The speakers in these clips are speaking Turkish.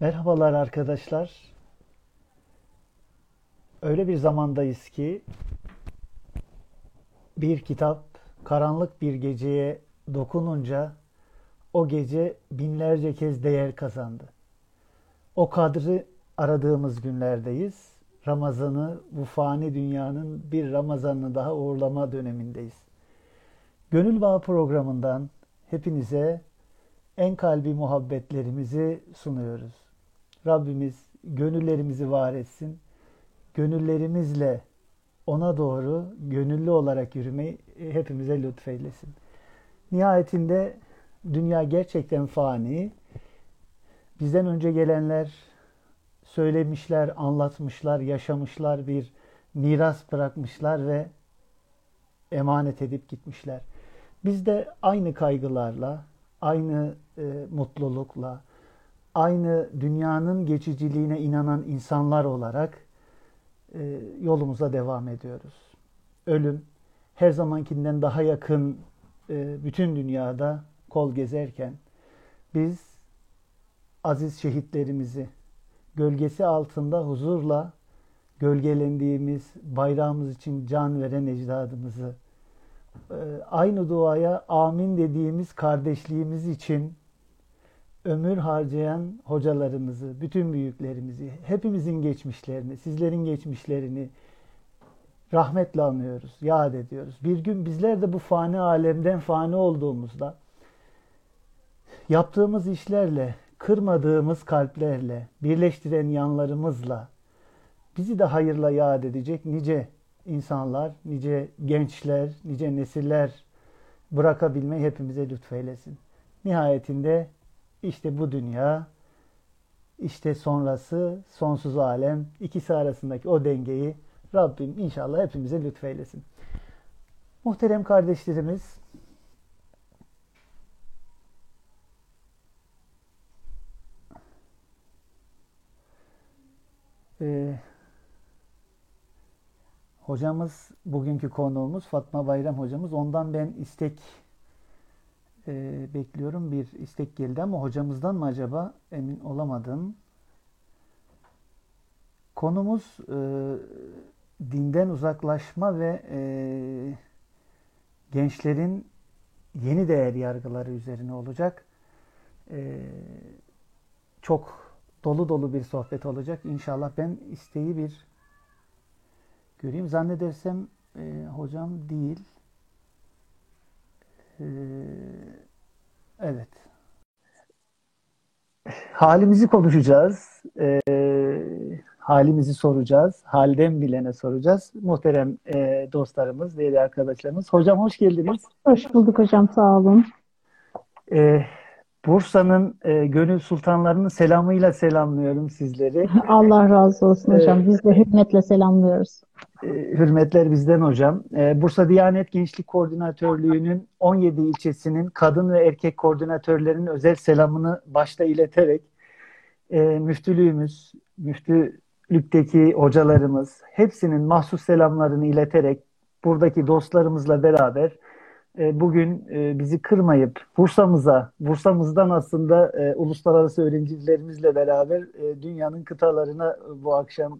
Merhabalar arkadaşlar. Öyle bir zamandayız ki bir kitap karanlık bir geceye dokununca o gece binlerce kez değer kazandı. O kadri aradığımız günlerdeyiz. Ramazan'ı, bu fani dünyanın bir Ramazan'ını daha uğurlama dönemindeyiz. Gönül Bağı programından hepinize en kalbi muhabbetlerimizi sunuyoruz. Rabbimiz gönüllerimizi var etsin. Gönüllerimizle ona doğru gönüllü olarak yürümeyi hepimize lütfeylesin. Nihayetinde dünya gerçekten fani. Bizden önce gelenler söylemişler, anlatmışlar, yaşamışlar, bir miras bırakmışlar ve emanet edip gitmişler. Biz de aynı kaygılarla, aynı e, mutlulukla, aynı dünyanın geçiciliğine inanan insanlar olarak e, yolumuza devam ediyoruz. Ölüm her zamankinden daha yakın e, bütün dünyada kol gezerken biz aziz şehitlerimizi gölgesi altında huzurla gölgelendiğimiz bayrağımız için can veren ecdadımızı e, aynı duaya amin dediğimiz kardeşliğimiz için ömür harcayan hocalarımızı, bütün büyüklerimizi, hepimizin geçmişlerini, sizlerin geçmişlerini rahmetle anıyoruz, yad ediyoruz. Bir gün bizler de bu fani alemden fani olduğumuzda yaptığımız işlerle, kırmadığımız kalplerle, birleştiren yanlarımızla bizi de hayırla yad edecek nice insanlar, nice gençler, nice nesiller bırakabilmeyi hepimize lütfeylesin. Nihayetinde işte bu dünya, işte sonrası sonsuz alem, ikisi arasındaki o dengeyi Rabbim inşallah hepimize lütfeylesin. Muhterem kardeşlerimiz, e, hocamız, bugünkü konuğumuz Fatma Bayram hocamız. Ondan ben istek e, bekliyorum. Bir istek geldi ama hocamızdan mı acaba emin olamadım. Konumuz e, dinden uzaklaşma ve e, gençlerin yeni değer yargıları üzerine olacak. E, çok dolu dolu bir sohbet olacak. İnşallah ben isteği bir göreyim. Zannedersem e, hocam değil. Ee, evet. Halimizi konuşacağız. Ee, halimizi soracağız. Halden bilene soracağız. Muhterem e, dostlarımız, değerli arkadaşlarımız. Hocam hoş geldiniz. Hoş bulduk hocam. Sağ olun. Ee, Bursa'nın e, gönül sultanlarının selamıyla selamlıyorum sizleri. Allah razı olsun hocam. Ee, Biz de hürmetle selamlıyoruz. E, hürmetler bizden hocam. E, Bursa Diyanet Gençlik Koordinatörlüğü'nün 17 ilçesinin kadın ve erkek koordinatörlerinin özel selamını başta ileterek e, müftülüğümüz, müftülükteki hocalarımız hepsinin mahsus selamlarını ileterek buradaki dostlarımızla beraber e, bugün e, bizi kırmayıp Bursa'mıza, Bursa'mızdan aslında uluslararası öğrencilerimizle beraber dünyanın kıtalarına bu akşam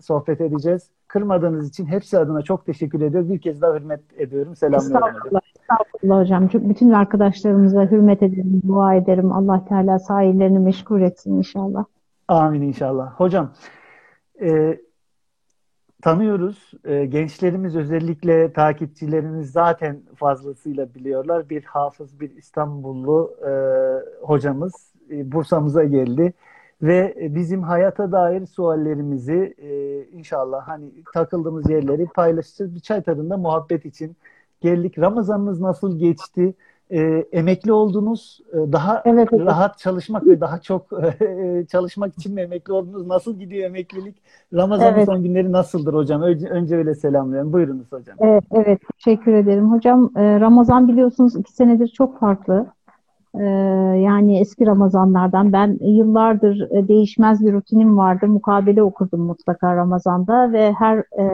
sohbet edeceğiz. Kırmadığınız için hepsi adına çok teşekkür ediyorum. Bir kez daha hürmet ediyorum. Selamlıyorum. Estağfurullah, estağfurullah hocam. Bütün arkadaşlarımıza hürmet ederim, dua ederim. Allah Teala sahillerini meşgul etsin inşallah. Amin inşallah. Hocam, e, tanıyoruz. E, gençlerimiz özellikle takipçilerimiz zaten fazlasıyla biliyorlar. Bir hafız, bir İstanbullu e, hocamız e, Bursa'mıza geldi ve bizim hayata dair suallerimizi e, inşallah hani takıldığımız yerleri paylaşacağız. Bir çay tadında muhabbet için geldik. Ramazanınız nasıl geçti? e, emekli oldunuz. E, daha evet, evet. rahat çalışmak ve daha çok e, çalışmak için mi emekli oldunuz? Nasıl gidiyor emeklilik? Ramazan'ın evet. son günleri nasıldır hocam? Önce, önce öyle selamlıyorum. Buyurunuz hocam. Evet, evet teşekkür ederim. Hocam e, Ramazan biliyorsunuz iki senedir çok farklı. E, yani eski Ramazanlardan ben yıllardır e, değişmez bir rutinim vardı. Mukabele okurdum mutlaka Ramazan'da ve her e,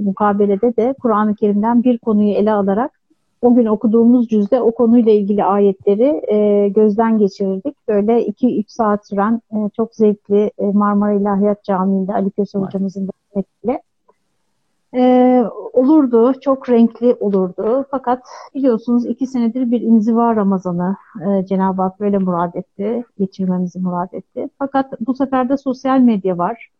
mukabelede de Kur'an-ı Kerim'den bir konuyu ele alarak o gün okuduğumuz cüzde o konuyla ilgili ayetleri e, gözden geçirirdik. Böyle 2-3 saat süren e, çok zevkli e, Marmara İlahiyat Camii'nde Ali Köse hocamızın da e, olurdu. Çok renkli olurdu. Fakat biliyorsunuz iki senedir bir inziva Ramazanı e, Cenab-ı Hak böyle murad etti. Geçirmemizi murad etti. Fakat bu sefer de sosyal medya var.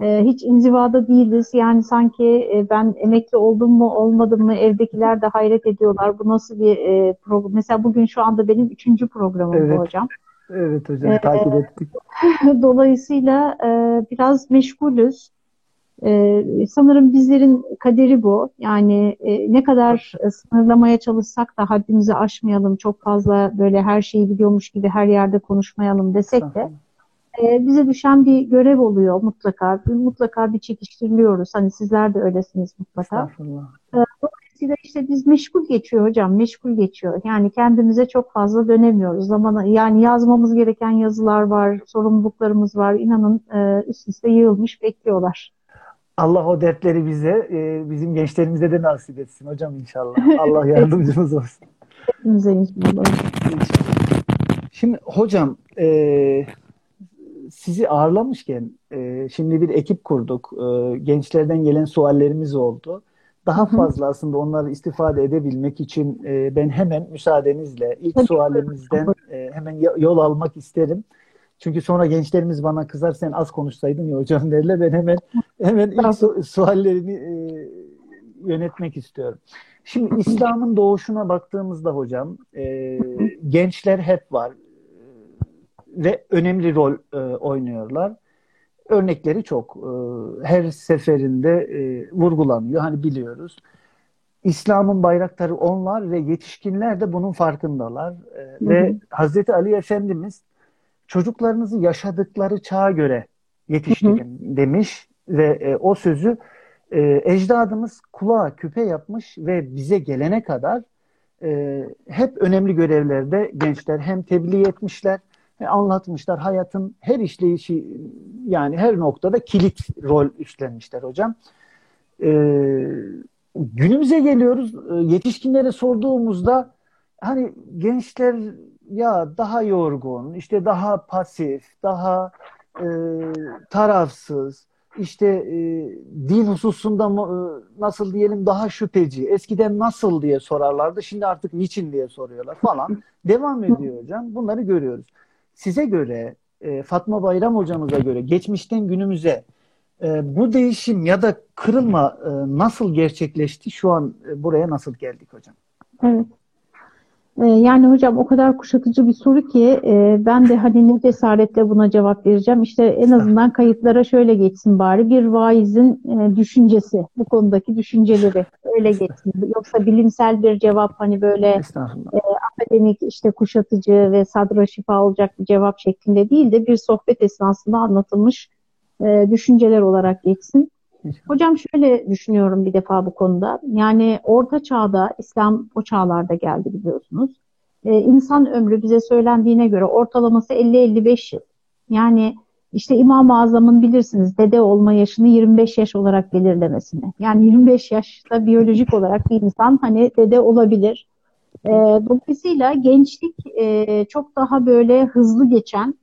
E, hiç inzivada değiliz. Yani sanki e, ben emekli oldum mu olmadım mı evdekiler de hayret ediyorlar. Bu nasıl bir e, program? Mesela bugün şu anda benim üçüncü programım evet. hocam. Evet hocam ee, takip ettik. Dolayısıyla e, biraz meşgulüz. Ee, sanırım bizlerin kaderi bu. Yani e, ne kadar sınırlamaya çalışsak da haddimizi aşmayalım, çok fazla böyle her şeyi biliyormuş gibi her yerde konuşmayalım desek de e, bize düşen bir görev oluyor mutlaka. Mutlaka bir çekiştiriliyoruz. Hani sizler de öylesiniz mutlaka. E, dolayısıyla işte biz meşgul geçiyor hocam, meşgul geçiyor. Yani kendimize çok fazla dönemiyoruz. Zaman yani yazmamız gereken yazılar var, sorumluluklarımız var. İnanın e, üst üste yığılmış bekliyorlar. Allah o dertleri bize, e, bizim gençlerimize de nasip etsin hocam inşallah. Allah yardımcımız olsun. İnşallah. Şimdi hocam e, sizi ağırlamışken e, şimdi bir ekip kurduk. E, gençlerden gelen suallerimiz oldu. Daha fazla aslında onları istifade edebilmek için e, ben hemen müsaadenizle ilk sualimizden e, hemen yol almak isterim. Çünkü sonra gençlerimiz bana kızar sen az konuşsaydın ya hocam derler. Ben hemen hemen ilk su- suallerini e, yönetmek istiyorum. Şimdi İslam'ın doğuşuna baktığımızda hocam e, gençler hep var ve önemli rol e, oynuyorlar. Örnekleri çok. E, her seferinde e, vurgulanıyor. Hani biliyoruz. İslam'ın bayrakları onlar ve yetişkinler de bunun farkındalar. E. Ve Hazreti Ali Efendimiz çocuklarınızı yaşadıkları çağa göre yetiştirin hı hı. demiş ve e, o sözü e, ecdadımız kulağa küpe yapmış ve bize gelene kadar e, hep önemli görevlerde gençler hem tebliğ etmişler anlatmışlar. Hayatın her işleyişi yani her noktada kilit rol üstlenmişler hocam. Ee, günümüze geliyoruz. Ee, yetişkinlere sorduğumuzda hani gençler ya daha yorgun, işte daha pasif, daha e, tarafsız, işte e, din hususunda mı, e, nasıl diyelim daha şüpheci. Eskiden nasıl diye sorarlardı. Şimdi artık niçin diye soruyorlar falan. Devam ediyor hocam. Bunları görüyoruz size göre, e, Fatma Bayram hocamıza göre geçmişten günümüze e, bu değişim ya da kırılma e, nasıl gerçekleşti? Şu an e, buraya nasıl geldik hocam? Evet. E, yani hocam o kadar kuşatıcı bir soru ki e, ben de hani ne cesaretle buna cevap vereceğim. İşte en azından kayıtlara şöyle geçsin bari. Bir vaizin e, düşüncesi, bu konudaki düşünceleri öyle geçsin. Yoksa bilimsel bir cevap hani böyle akademik işte kuşatıcı ve sadra şifa olacak bir cevap şeklinde değil de bir sohbet esnasında anlatılmış düşünceler olarak geçsin. Hocam şöyle düşünüyorum bir defa bu konuda. Yani orta çağda, İslam o çağlarda geldi biliyorsunuz. Ee, insan ömrü bize söylendiğine göre ortalaması 50-55 yıl. Yani işte İmam-ı Azam'ın bilirsiniz dede olma yaşını 25 yaş olarak belirlemesini. Yani 25 yaşta biyolojik olarak bir insan hani dede olabilir. Ee, dolayısıyla gençlik e, çok daha böyle hızlı geçen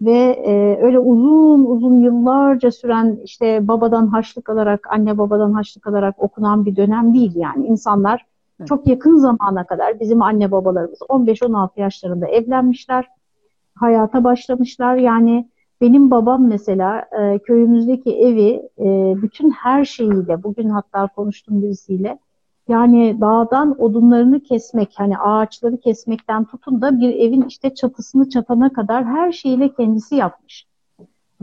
ve e, öyle uzun uzun yıllarca süren işte babadan haçlık alarak, anne babadan haçlık alarak okunan bir dönem değil yani. insanlar evet. çok yakın zamana kadar bizim anne babalarımız 15-16 yaşlarında evlenmişler, hayata başlamışlar. Yani benim babam mesela e, köyümüzdeki evi e, bütün her şeyiyle, bugün hatta konuştum birisiyle, yani dağdan odunlarını kesmek, hani ağaçları kesmekten tutun da bir evin işte çatısını çatana kadar her şeyiyle kendisi yapmış.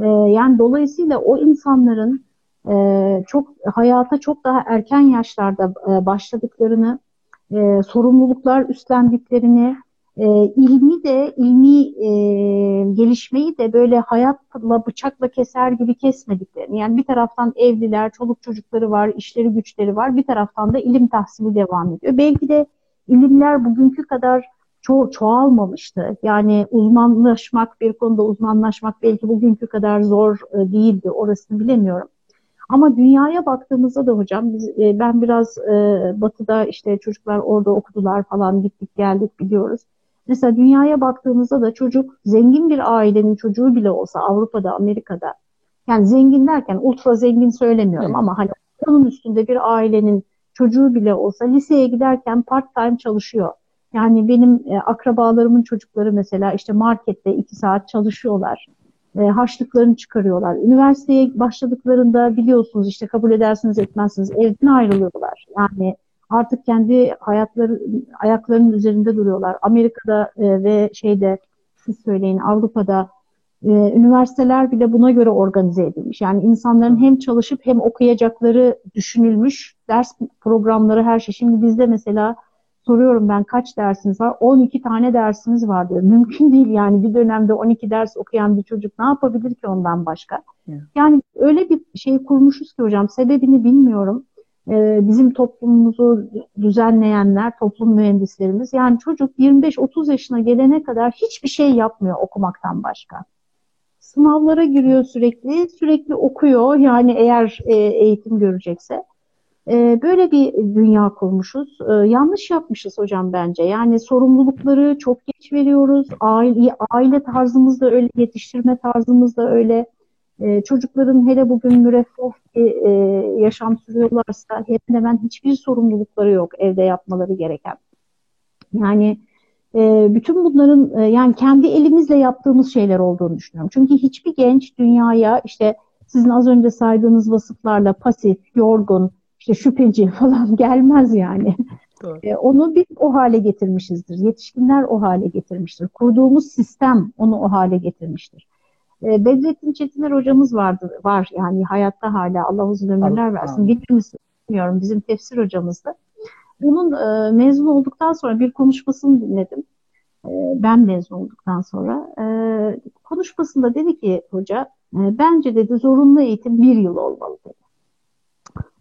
Ee, yani dolayısıyla o insanların e, çok hayata çok daha erken yaşlarda e, başladıklarını, e, sorumluluklar üstlendiklerini, e, ilmi de ilmi e, gelişmeyi de böyle hayatla bıçakla keser gibi kesmediklerini yani bir taraftan evliler, çoluk çocukları var, işleri güçleri var bir taraftan da ilim tahsili devam ediyor. Belki de ilimler bugünkü kadar ço çoğalmamıştı. Yani uzmanlaşmak, bir konuda uzmanlaşmak belki bugünkü kadar zor e, değildi. Orasını bilemiyorum. Ama dünyaya baktığımızda da hocam biz, e, ben biraz e, batıda işte çocuklar orada okudular falan gittik geldik biliyoruz. Mesela dünyaya baktığımızda da çocuk zengin bir ailenin çocuğu bile olsa Avrupa'da, Amerika'da yani zengin derken ultra zengin söylemiyorum evet. ama hani onun üstünde bir ailenin çocuğu bile olsa liseye giderken part time çalışıyor. Yani benim e, akrabalarımın çocukları mesela işte markette iki saat çalışıyorlar. E, harçlıklarını çıkarıyorlar. Üniversiteye başladıklarında biliyorsunuz işte kabul edersiniz etmezsiniz evden ayrılıyorlar. Yani artık kendi hayatları ayaklarının üzerinde duruyorlar. Amerika'da e, ve şeyde siz söyleyin Avrupa'da e, üniversiteler bile buna göre organize edilmiş. Yani insanların hem çalışıp hem okuyacakları düşünülmüş. Ders programları her şey. Şimdi bizde mesela soruyorum ben kaç dersiniz var? 12 tane dersiniz var diyor. Mümkün değil yani bir dönemde 12 ders okuyan bir çocuk ne yapabilir ki ondan başka? Yani öyle bir şey kurmuşuz ki hocam sebebini bilmiyorum. Ee, bizim toplumumuzu düzenleyenler, toplum mühendislerimiz yani çocuk 25-30 yaşına gelene kadar hiçbir şey yapmıyor okumaktan başka. Sınavlara giriyor sürekli, sürekli okuyor yani eğer e, eğitim görecekse. E, böyle bir dünya kurmuşuz. E, yanlış yapmışız hocam bence. Yani sorumlulukları çok geç veriyoruz. Aile, aile tarzımız da öyle, yetiştirme tarzımız da öyle. E, çocukların hele bugün müreffeh bir e, yaşam sürüyorlarsa hemen hemen hiçbir sorumlulukları yok evde yapmaları gereken. Yani e, bütün bunların e, yani kendi elimizle yaptığımız şeyler olduğunu düşünüyorum. Çünkü hiçbir genç dünyaya işte sizin az önce saydığınız vasıflarla pasif, yorgun, işte şüpheci falan gelmez yani. E, onu biz o hale getirmişizdir. Yetişkinler o hale getirmiştir. Kurduğumuz sistem onu o hale getirmiştir. E, Bedrettin Çetiner hocamız vardı, var yani hayatta hala Allah uzun ömürler versin. Bilmiyorum, bilmiyorum bizim tefsir hocamızdı. Bunun e, mezun olduktan sonra bir konuşmasını dinledim. E, ben mezun olduktan sonra. E, konuşmasında dedi ki hoca, e, bence dedi zorunlu eğitim bir yıl olmalı dedi.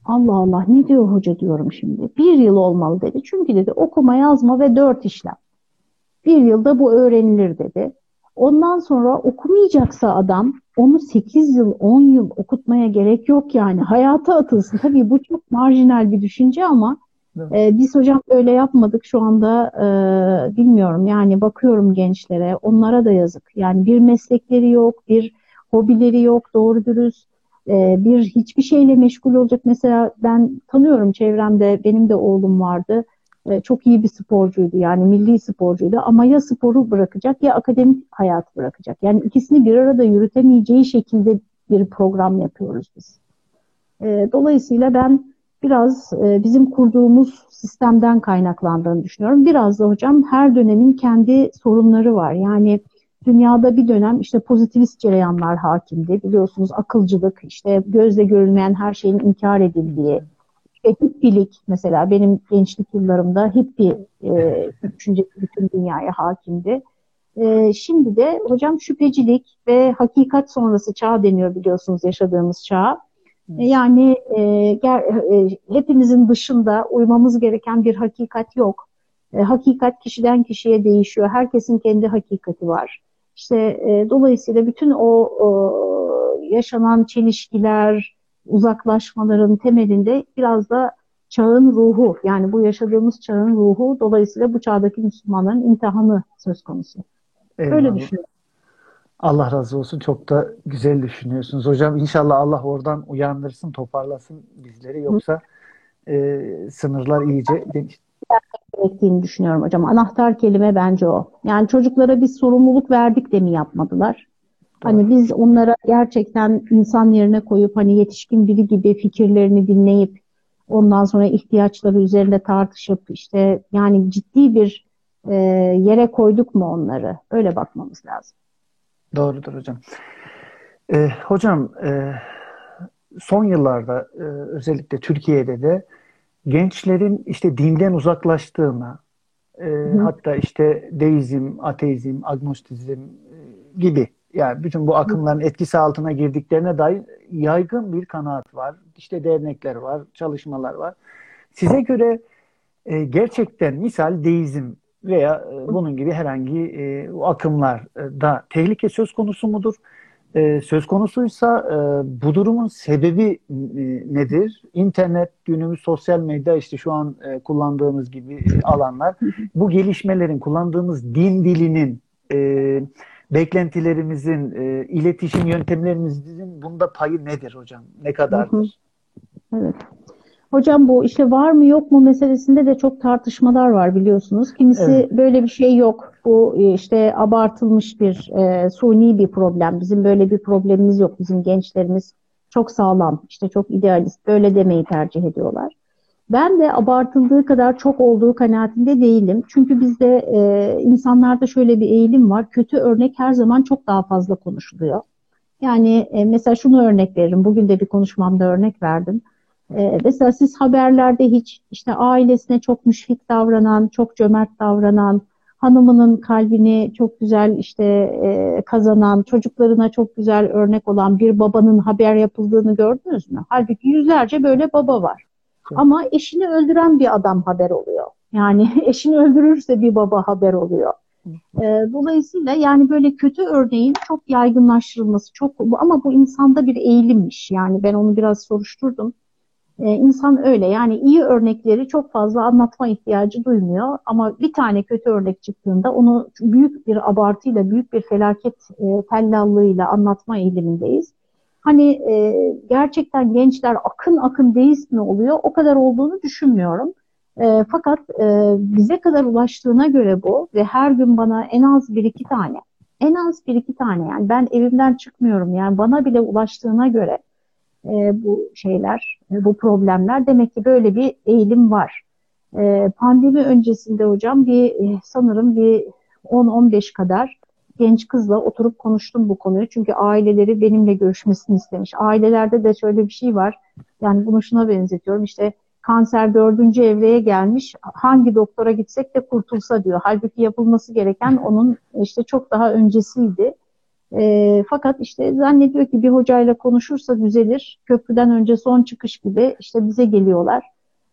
Allah Allah ne diyor hoca diyorum şimdi. Bir yıl olmalı dedi. Çünkü dedi okuma yazma ve dört işlem. Bir yılda bu öğrenilir dedi. Ondan sonra okumayacaksa adam onu 8 yıl 10 yıl okutmaya gerek yok yani. Hayata atılsın. Tabii bu çok marjinal bir düşünce ama e, biz hocam öyle yapmadık. Şu anda e, bilmiyorum yani bakıyorum gençlere onlara da yazık. Yani bir meslekleri yok, bir hobileri yok doğru dürüst e, bir hiçbir şeyle meşgul olacak. Mesela ben tanıyorum çevremde benim de oğlum vardı. Çok iyi bir sporcuydu yani milli sporcuydu ama ya sporu bırakacak ya akademik hayatı bırakacak. Yani ikisini bir arada yürütemeyeceği şekilde bir program yapıyoruz biz. E, dolayısıyla ben biraz e, bizim kurduğumuz sistemden kaynaklandığını düşünüyorum. Biraz da hocam her dönemin kendi sorunları var. Yani Dünyada bir dönem işte pozitivist cereyanlar hakimdi. Biliyorsunuz akılcılık, işte gözle görülmeyen her şeyin inkar edildiği, işte hippilik mesela benim gençlik yıllarımda hippi e, düşüncesi bütün dünyaya hakimdi. E, şimdi de hocam şüphecilik ve hakikat sonrası çağ deniyor biliyorsunuz yaşadığımız çağ. E, yani e, ger, e, hepimizin dışında uymamız gereken bir hakikat yok. E, hakikat kişiden kişiye değişiyor. Herkesin kendi hakikati var. İşte e, dolayısıyla bütün o, o yaşanan çelişkiler, uzaklaşmaların temelinde biraz da çağın ruhu yani bu yaşadığımız çağın ruhu dolayısıyla bu çağdaki Müslümanların imtihanı söz konusu. Eyvallah. Öyle düşünüyorum. Allah razı olsun. Çok da güzel düşünüyorsunuz. Hocam inşallah Allah oradan uyandırsın, toparlasın bizleri. Yoksa e, sınırlar iyice gerektiğini düşünüyorum hocam. Anahtar kelime bence o. Yani çocuklara biz sorumluluk verdik de mi yapmadılar? Hani biz onlara gerçekten insan yerine koyup hani yetişkin biri gibi fikirlerini dinleyip ondan sonra ihtiyaçları üzerinde tartışıp işte yani ciddi bir e, yere koyduk mu onları? Öyle bakmamız lazım. Doğrudur hocam. Ee, hocam e, son yıllarda e, özellikle Türkiye'de de gençlerin işte dinden uzaklaştığına e, hatta işte deizm, ateizm, agnostizm e, gibi yani bütün bu akımların etkisi altına girdiklerine dair yaygın bir kanaat var. İşte dernekler var, çalışmalar var. Size göre e, gerçekten misal deizm veya e, bunun gibi herhangi e, akımlarda tehlike söz konusu mudur? e, söz konusuysa e, bu durumun sebebi e, nedir? İnternet, günümüz sosyal medya işte şu an e, kullandığımız gibi alanlar. Bu gelişmelerin, kullandığımız din dilinin, e, beklentilerimizin, e, iletişim yöntemlerimizin bunda payı nedir hocam? Ne kadardır? Evet. Hocam bu işte var mı yok mu meselesinde de çok tartışmalar var biliyorsunuz. Kimisi evet. böyle bir şey yok. Bu e, işte abartılmış bir e, suni bir problem. Bizim böyle bir problemimiz yok. Bizim gençlerimiz çok sağlam, işte çok idealist. Böyle demeyi tercih ediyorlar. Ben de abartıldığı kadar çok olduğu kanaatinde değilim. Çünkü bizde e, insanlarda şöyle bir eğilim var. Kötü örnek her zaman çok daha fazla konuşuluyor. Yani e, mesela şunu örnek veririm. Bugün de bir konuşmamda örnek verdim. E, mesela siz haberlerde hiç işte ailesine çok müşfik davranan, çok cömert davranan, hanımının kalbini çok güzel işte e, kazanan, çocuklarına çok güzel örnek olan bir babanın haber yapıldığını gördünüz mü? Halbuki yüzlerce böyle baba var. Ama eşini öldüren bir adam haber oluyor. Yani eşini öldürürse bir baba haber oluyor. E, dolayısıyla yani böyle kötü örneğin çok yaygınlaştırılması çok ama bu insanda bir eğilimmiş. Yani ben onu biraz soruşturdum. Ee, insan öyle yani iyi örnekleri çok fazla anlatma ihtiyacı duymuyor ama bir tane kötü örnek çıktığında onu büyük bir abartıyla, büyük bir felaket e, tellallığıyla anlatma eğilimindeyiz. Hani e, gerçekten gençler akın akın deist mi oluyor? O kadar olduğunu düşünmüyorum. E, fakat e, bize kadar ulaştığına göre bu ve her gün bana en az bir iki tane, en az bir iki tane yani ben evimden çıkmıyorum yani bana bile ulaştığına göre e, bu şeyler, e, bu problemler. Demek ki böyle bir eğilim var. E, pandemi öncesinde hocam bir e, sanırım bir 10-15 kadar genç kızla oturup konuştum bu konuyu. Çünkü aileleri benimle görüşmesini istemiş. Ailelerde de şöyle bir şey var. Yani bunu şuna benzetiyorum. İşte kanser dördüncü evreye gelmiş. Hangi doktora gitsek de kurtulsa diyor. Halbuki yapılması gereken onun işte çok daha öncesiydi. E, fakat işte zannediyor ki bir hocayla konuşursa düzelir. Köprüden önce son çıkış gibi işte bize geliyorlar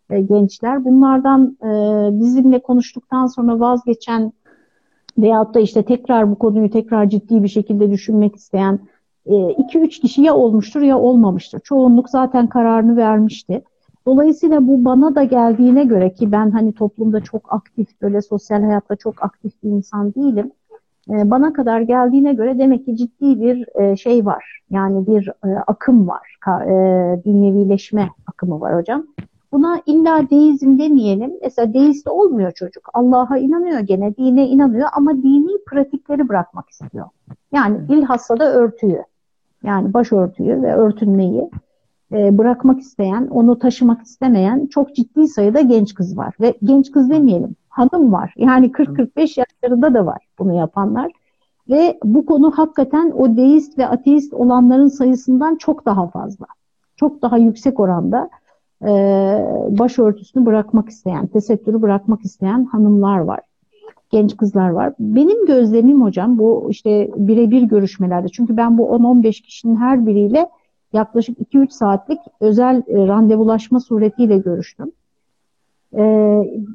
e, gençler. Bunlardan e, bizimle konuştuktan sonra vazgeçen veyahut da işte tekrar bu konuyu tekrar ciddi bir şekilde düşünmek isteyen 2-3 e, kişi ya olmuştur ya olmamıştır. Çoğunluk zaten kararını vermişti. Dolayısıyla bu bana da geldiğine göre ki ben hani toplumda çok aktif, böyle sosyal hayatta çok aktif bir insan değilim. E, bana kadar geldiğine göre demek ki ciddi bir e, şey var. Yani bir akım var. Dünyevileşme akımı var hocam. Buna illa deizm demeyelim. Mesela deist olmuyor çocuk. Allah'a inanıyor gene, dine inanıyor ama dini pratikleri bırakmak istiyor. Yani bilhassa da örtüyü. Yani başörtüyü ve örtünmeyi bırakmak isteyen, onu taşımak istemeyen çok ciddi sayıda genç kız var. Ve genç kız demeyelim, hanım var. Yani 40-45 yaşlarında da var bunu yapanlar. Ve bu konu hakikaten o deist ve ateist olanların sayısından çok daha fazla. Çok daha yüksek oranda e, başörtüsünü bırakmak isteyen, tesettürü bırakmak isteyen hanımlar var. Genç kızlar var. Benim gözlemim hocam bu işte birebir görüşmelerde. Çünkü ben bu 10-15 kişinin her biriyle yaklaşık 2-3 saatlik özel e, randevulaşma suretiyle görüştüm. E,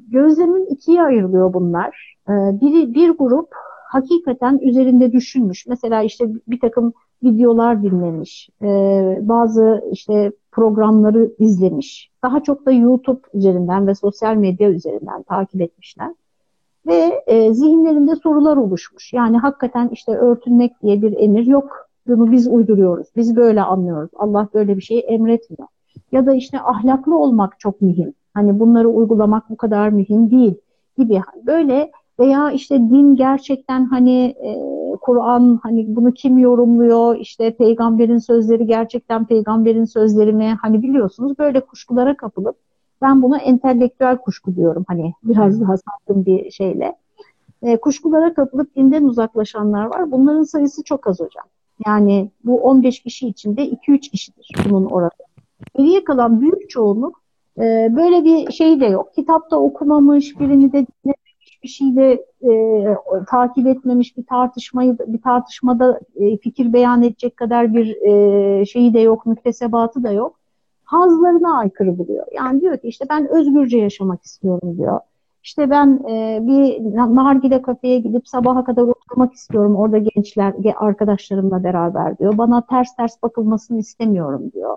gözlemin ikiye ayrılıyor bunlar. E, biri, bir grup hakikaten üzerinde düşünmüş. Mesela işte bir takım videolar dinlemiş, e, bazı işte programları izlemiş. Daha çok da YouTube üzerinden ve sosyal medya üzerinden takip etmişler. Ve e, zihinlerinde sorular oluşmuş. Yani hakikaten işte örtünmek diye bir emir yok. Bunu biz uyduruyoruz. Biz böyle anlıyoruz. Allah böyle bir şey emretmiyor. Ya da işte ahlaklı olmak çok mühim. Hani bunları uygulamak bu kadar mühim değil gibi. Böyle veya işte din gerçekten hani e, Kur'an hani bunu kim yorumluyor? İşte peygamberin sözleri gerçekten peygamberin sözleri mi? Hani biliyorsunuz böyle kuşkulara kapılıp ben buna entelektüel kuşku diyorum. Hani biraz daha sattım bir şeyle. E, kuşkulara kapılıp dinden uzaklaşanlar var. Bunların sayısı çok az hocam. Yani bu 15 kişi içinde 2-3 kişidir bunun oranı geriye kalan büyük çoğunluk e, böyle bir şey de yok. Kitapta okumamış birini de bir şeyle e, takip etmemiş bir tartışmayı bir tartışmada e, fikir beyan edecek kadar bir e, şeyi de yok, müktesebatı da yok. Hazlarına aykırı buluyor. Yani diyor ki işte ben özgürce yaşamak istiyorum diyor. İşte ben e, bir nargile kafeye gidip sabaha kadar oturmak istiyorum orada gençler arkadaşlarımla beraber diyor. Bana ters ters bakılmasını istemiyorum diyor.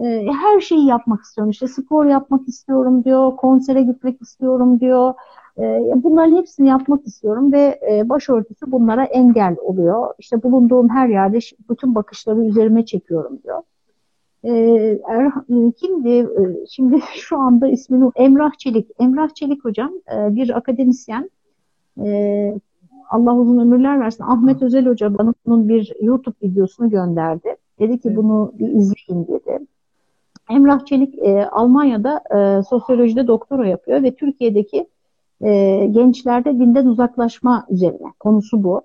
E, her şeyi yapmak istiyorum. İşte spor yapmak istiyorum diyor. Konsere gitmek istiyorum diyor. E, bunların hepsini yapmak istiyorum ve e, başörtüsü bunlara engel oluyor. İşte bulunduğum her yerde bütün bakışları üzerime çekiyorum diyor. Ee, er, kimdi? Ee, şimdi şu anda ismini Emrah Çelik. Emrah Çelik hocam e, bir akademisyen. E, Allah uzun ömürler versin. Ahmet Özel Hoca bana bunun bir YouTube videosunu gönderdi. Dedi ki bunu bir izleyin dedi. Emrah Çelik e, Almanya'da e, sosyolojide doktora yapıyor ve Türkiye'deki e, gençlerde dinden uzaklaşma üzerine konusu bu.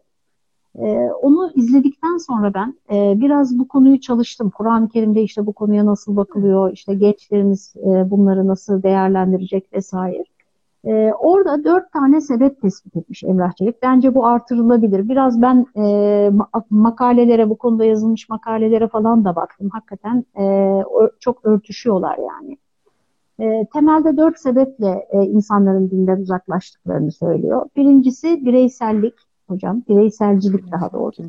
Ee, onu izledikten sonra ben e, biraz bu konuyu çalıştım. Kur'an-ı Kerim'de işte bu konuya nasıl bakılıyor, işte gençlerimiz e, bunları nasıl değerlendirecek vesaire. E, orada dört tane sebep tespit etmiş Emrah Çelik. Bence bu artırılabilir. Biraz ben e, makalelere, bu konuda yazılmış makalelere falan da baktım. Hakikaten e, çok örtüşüyorlar yani. E, temelde dört sebeple e, insanların dinden uzaklaştıklarını söylüyor. Birincisi bireysellik, hocam. Bireyselcilik daha doğrusu.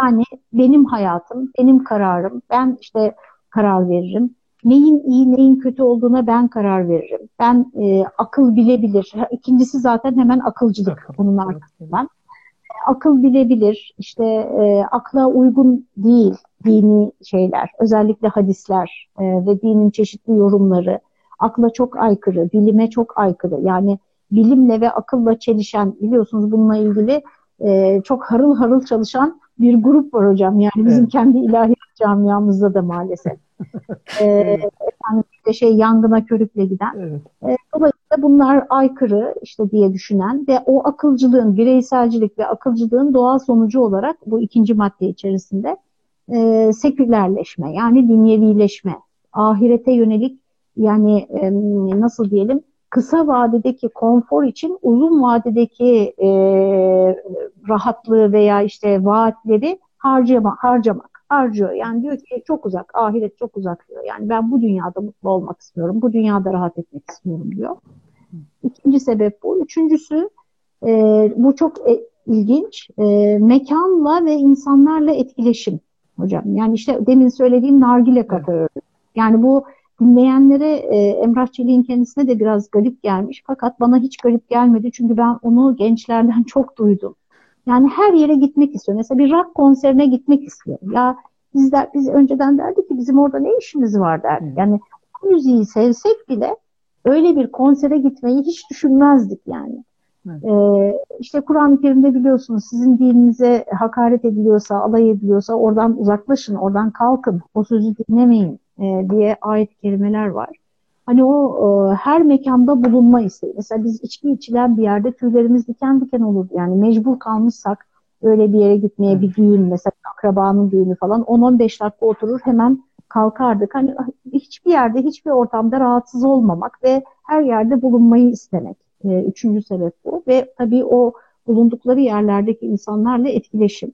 Yani benim hayatım, benim kararım. Ben işte karar veririm. Neyin iyi, neyin kötü olduğuna ben karar veririm. Ben e, akıl bilebilir. İkincisi zaten hemen akılcılık bunun arkasından. Akıl bilebilir. İşte e, akla uygun değil dini şeyler. Özellikle hadisler e, ve dinin çeşitli yorumları. Akla çok aykırı, bilime çok aykırı. Yani bilimle ve akılla çelişen biliyorsunuz bununla ilgili e, çok harıl harıl çalışan bir grup var hocam. Yani bizim evet. kendi ilahi camiamızda da maalesef. e, efendim işte şey yangına körükle giden. Evet. E, dolayısıyla bunlar aykırı işte diye düşünen ve o akılcılığın, bireyselcilik ve akılcılığın doğal sonucu olarak bu ikinci madde içerisinde e, sekülerleşme yani dünyevileşme, ahirete yönelik yani e, nasıl diyelim kısa vadedeki konfor için uzun vadedeki e, rahatlığı veya işte vaatleri harcama, harcamak, harcıyor. Yani diyor ki çok uzak, ahiret çok uzak diyor. Yani ben bu dünyada mutlu olmak istiyorum, bu dünyada rahat etmek istiyorum diyor. İkinci sebep bu. Üçüncüsü e, bu çok e, ilginç. E, mekanla ve insanlarla etkileşim hocam. Yani işte demin söylediğim nargile kafe Yani bu dinleyenlere e, Emrah Çelik'in kendisine de biraz garip gelmiş. Fakat bana hiç garip gelmedi. Çünkü ben onu gençlerden çok duydum. Yani her yere gitmek istiyor. Mesela bir rock konserine gitmek istiyor. Ya biz, de, biz önceden derdik ki bizim orada ne işimiz var derdik. Yani o müziği sevsek bile öyle bir konsere gitmeyi hiç düşünmezdik yani. Ee, işte Kur'an-ı Kerim'de biliyorsunuz sizin dininize hakaret ediliyorsa, alay ediliyorsa oradan uzaklaşın, oradan kalkın, o sözü dinlemeyin e, diye ayet kelimeler var. Hani o e, her mekanda bulunma isteği. Mesela biz içki içilen bir yerde tüylerimiz diken diken olur. Yani mecbur kalmışsak öyle bir yere gitmeye bir düğün mesela akrabanın düğünü falan 10-15 dakika oturur hemen kalkardık. Hani hiçbir yerde hiçbir ortamda rahatsız olmamak ve her yerde bulunmayı istemek. E, üçüncü sebep bu. Ve tabii o bulundukları yerlerdeki insanlarla etkileşim.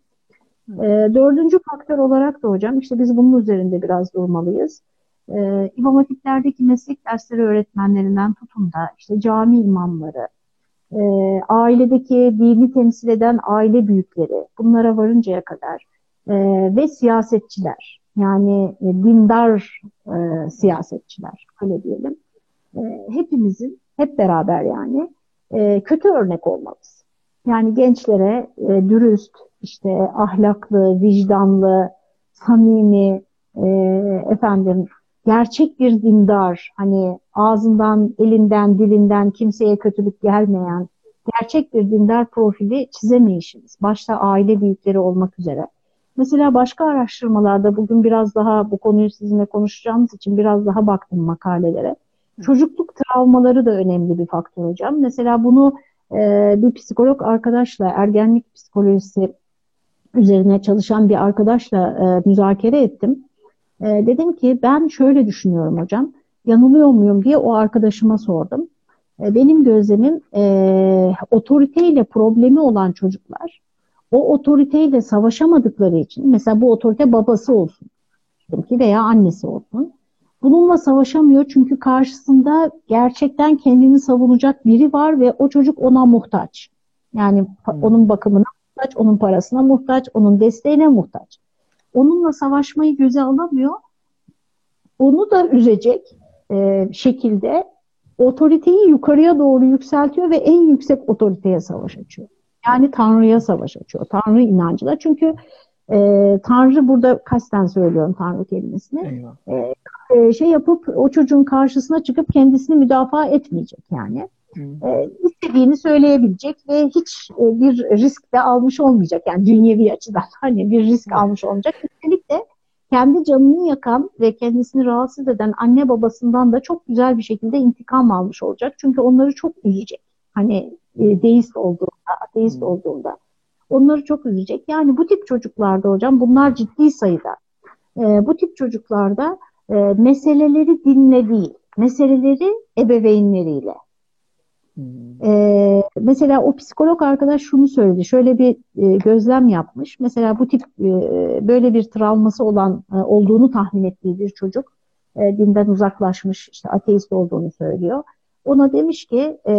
E, dördüncü faktör olarak da hocam işte biz bunun üzerinde biraz durmalıyız. E, İmam Hatipler'deki meslek dersleri öğretmenlerinden tutun da işte cami imamları, e, ailedeki dini temsil eden aile büyükleri bunlara varıncaya kadar e, ve siyasetçiler yani e, dindar e, siyasetçiler öyle diyelim. E, hepimizin hep beraber yani e, kötü örnek olmalıyız. Yani gençlere e, dürüst, işte ahlaklı, vicdanlı, samimi, e, efendim gerçek bir dindar, hani ağzından, elinden, dilinden kimseye kötülük gelmeyen gerçek bir dindar profili çizemeyişimiz. Başta aile büyükleri olmak üzere. Mesela başka araştırmalarda bugün biraz daha bu konuyu sizinle konuşacağımız için biraz daha baktım makalelere. Çocukluk travmaları da önemli bir faktör hocam. Mesela bunu e, bir psikolog arkadaşla ergenlik psikolojisi üzerine çalışan bir arkadaşla e, müzakere ettim. E, dedim ki ben şöyle düşünüyorum hocam. Yanılıyor muyum diye o arkadaşıma sordum. E, benim gözlemim e, otoriteyle problemi olan çocuklar o otoriteyle savaşamadıkları için mesela bu otorite babası olsun ki veya annesi olsun. Bununla savaşamıyor çünkü karşısında gerçekten kendini savunacak biri var ve o çocuk ona muhtaç. Yani hmm. onun bakımına muhtaç, onun parasına muhtaç, onun desteğine muhtaç. Onunla savaşmayı göze alamıyor. Onu da üzecek e, şekilde otoriteyi yukarıya doğru yükseltiyor ve en yüksek otoriteye savaş açıyor. Yani Tanrı'ya savaş açıyor. Tanrı inancına. Çünkü e, Tanrı burada kasten söylüyorum Tanrı kelimesini. E, e, şey yapıp o çocuğun karşısına çıkıp kendisini müdafaa etmeyecek yani. E, istediğini söyleyebilecek ve hiç e, bir risk de almış olmayacak. Yani dünyevi açıdan hani bir risk almış olmayacak. Üstelik de kendi canını yakan ve kendisini rahatsız eden anne babasından da çok güzel bir şekilde intikam almış olacak. Çünkü onları çok üzecek. Hani e, deist olduğunda, ateist hmm. olduğunda. Onları çok üzecek. Yani bu tip çocuklarda hocam bunlar ciddi sayıda. E, bu tip çocuklarda e, meseleleri dinle değil, meseleleri ebeveynleriyle. Hmm. E, mesela o psikolog arkadaş şunu söyledi. Şöyle bir e, gözlem yapmış. Mesela bu tip e, böyle bir travması olan e, olduğunu tahmin ettiği bir çocuk e, dinden uzaklaşmış, işte ateist olduğunu söylüyor. Ona demiş ki e,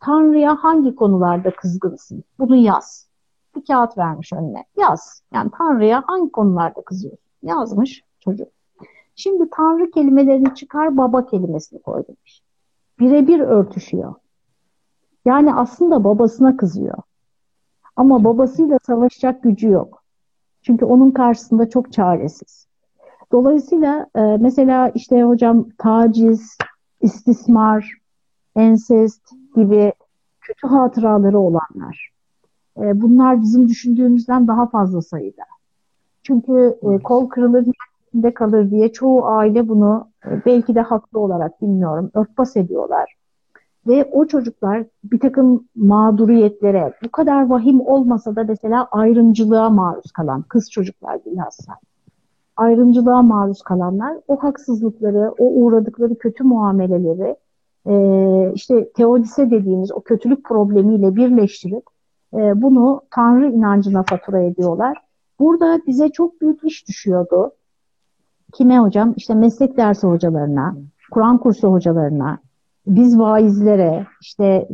Tanrı'ya hangi konularda kızgınsın? Bunu yaz. Bir kağıt vermiş önüne. Yaz. Yani Tanrı'ya hangi konularda kızıyorsun? Yazmış çocuk. Şimdi Tanrı kelimelerini çıkar baba kelimesini koy demiş. Birebir örtüşüyor. Yani aslında babasına kızıyor. Ama babasıyla savaşacak gücü yok. Çünkü onun karşısında çok çaresiz. Dolayısıyla e, mesela işte hocam taciz, istismar, ensest gibi kötü hatıraları olanlar. E, bunlar bizim düşündüğümüzden daha fazla sayıda. Çünkü e, kol kırılır içinde kalır diye çoğu aile bunu e, belki de haklı olarak bilmiyorum örtbas ediyorlar. Ve o çocuklar bir takım mağduriyetlere bu kadar vahim olmasa da mesela ayrımcılığa maruz kalan kız çocuklar bilhassa ayrımcılığa maruz kalanlar o haksızlıkları, o uğradıkları kötü muameleleri e, işte teodise dediğimiz o kötülük problemiyle birleştirip e, bunu Tanrı inancına fatura ediyorlar. Burada bize çok büyük iş düşüyordu. Kime hocam? İşte meslek dersi hocalarına, Kur'an kursu hocalarına, biz vaizlere, işte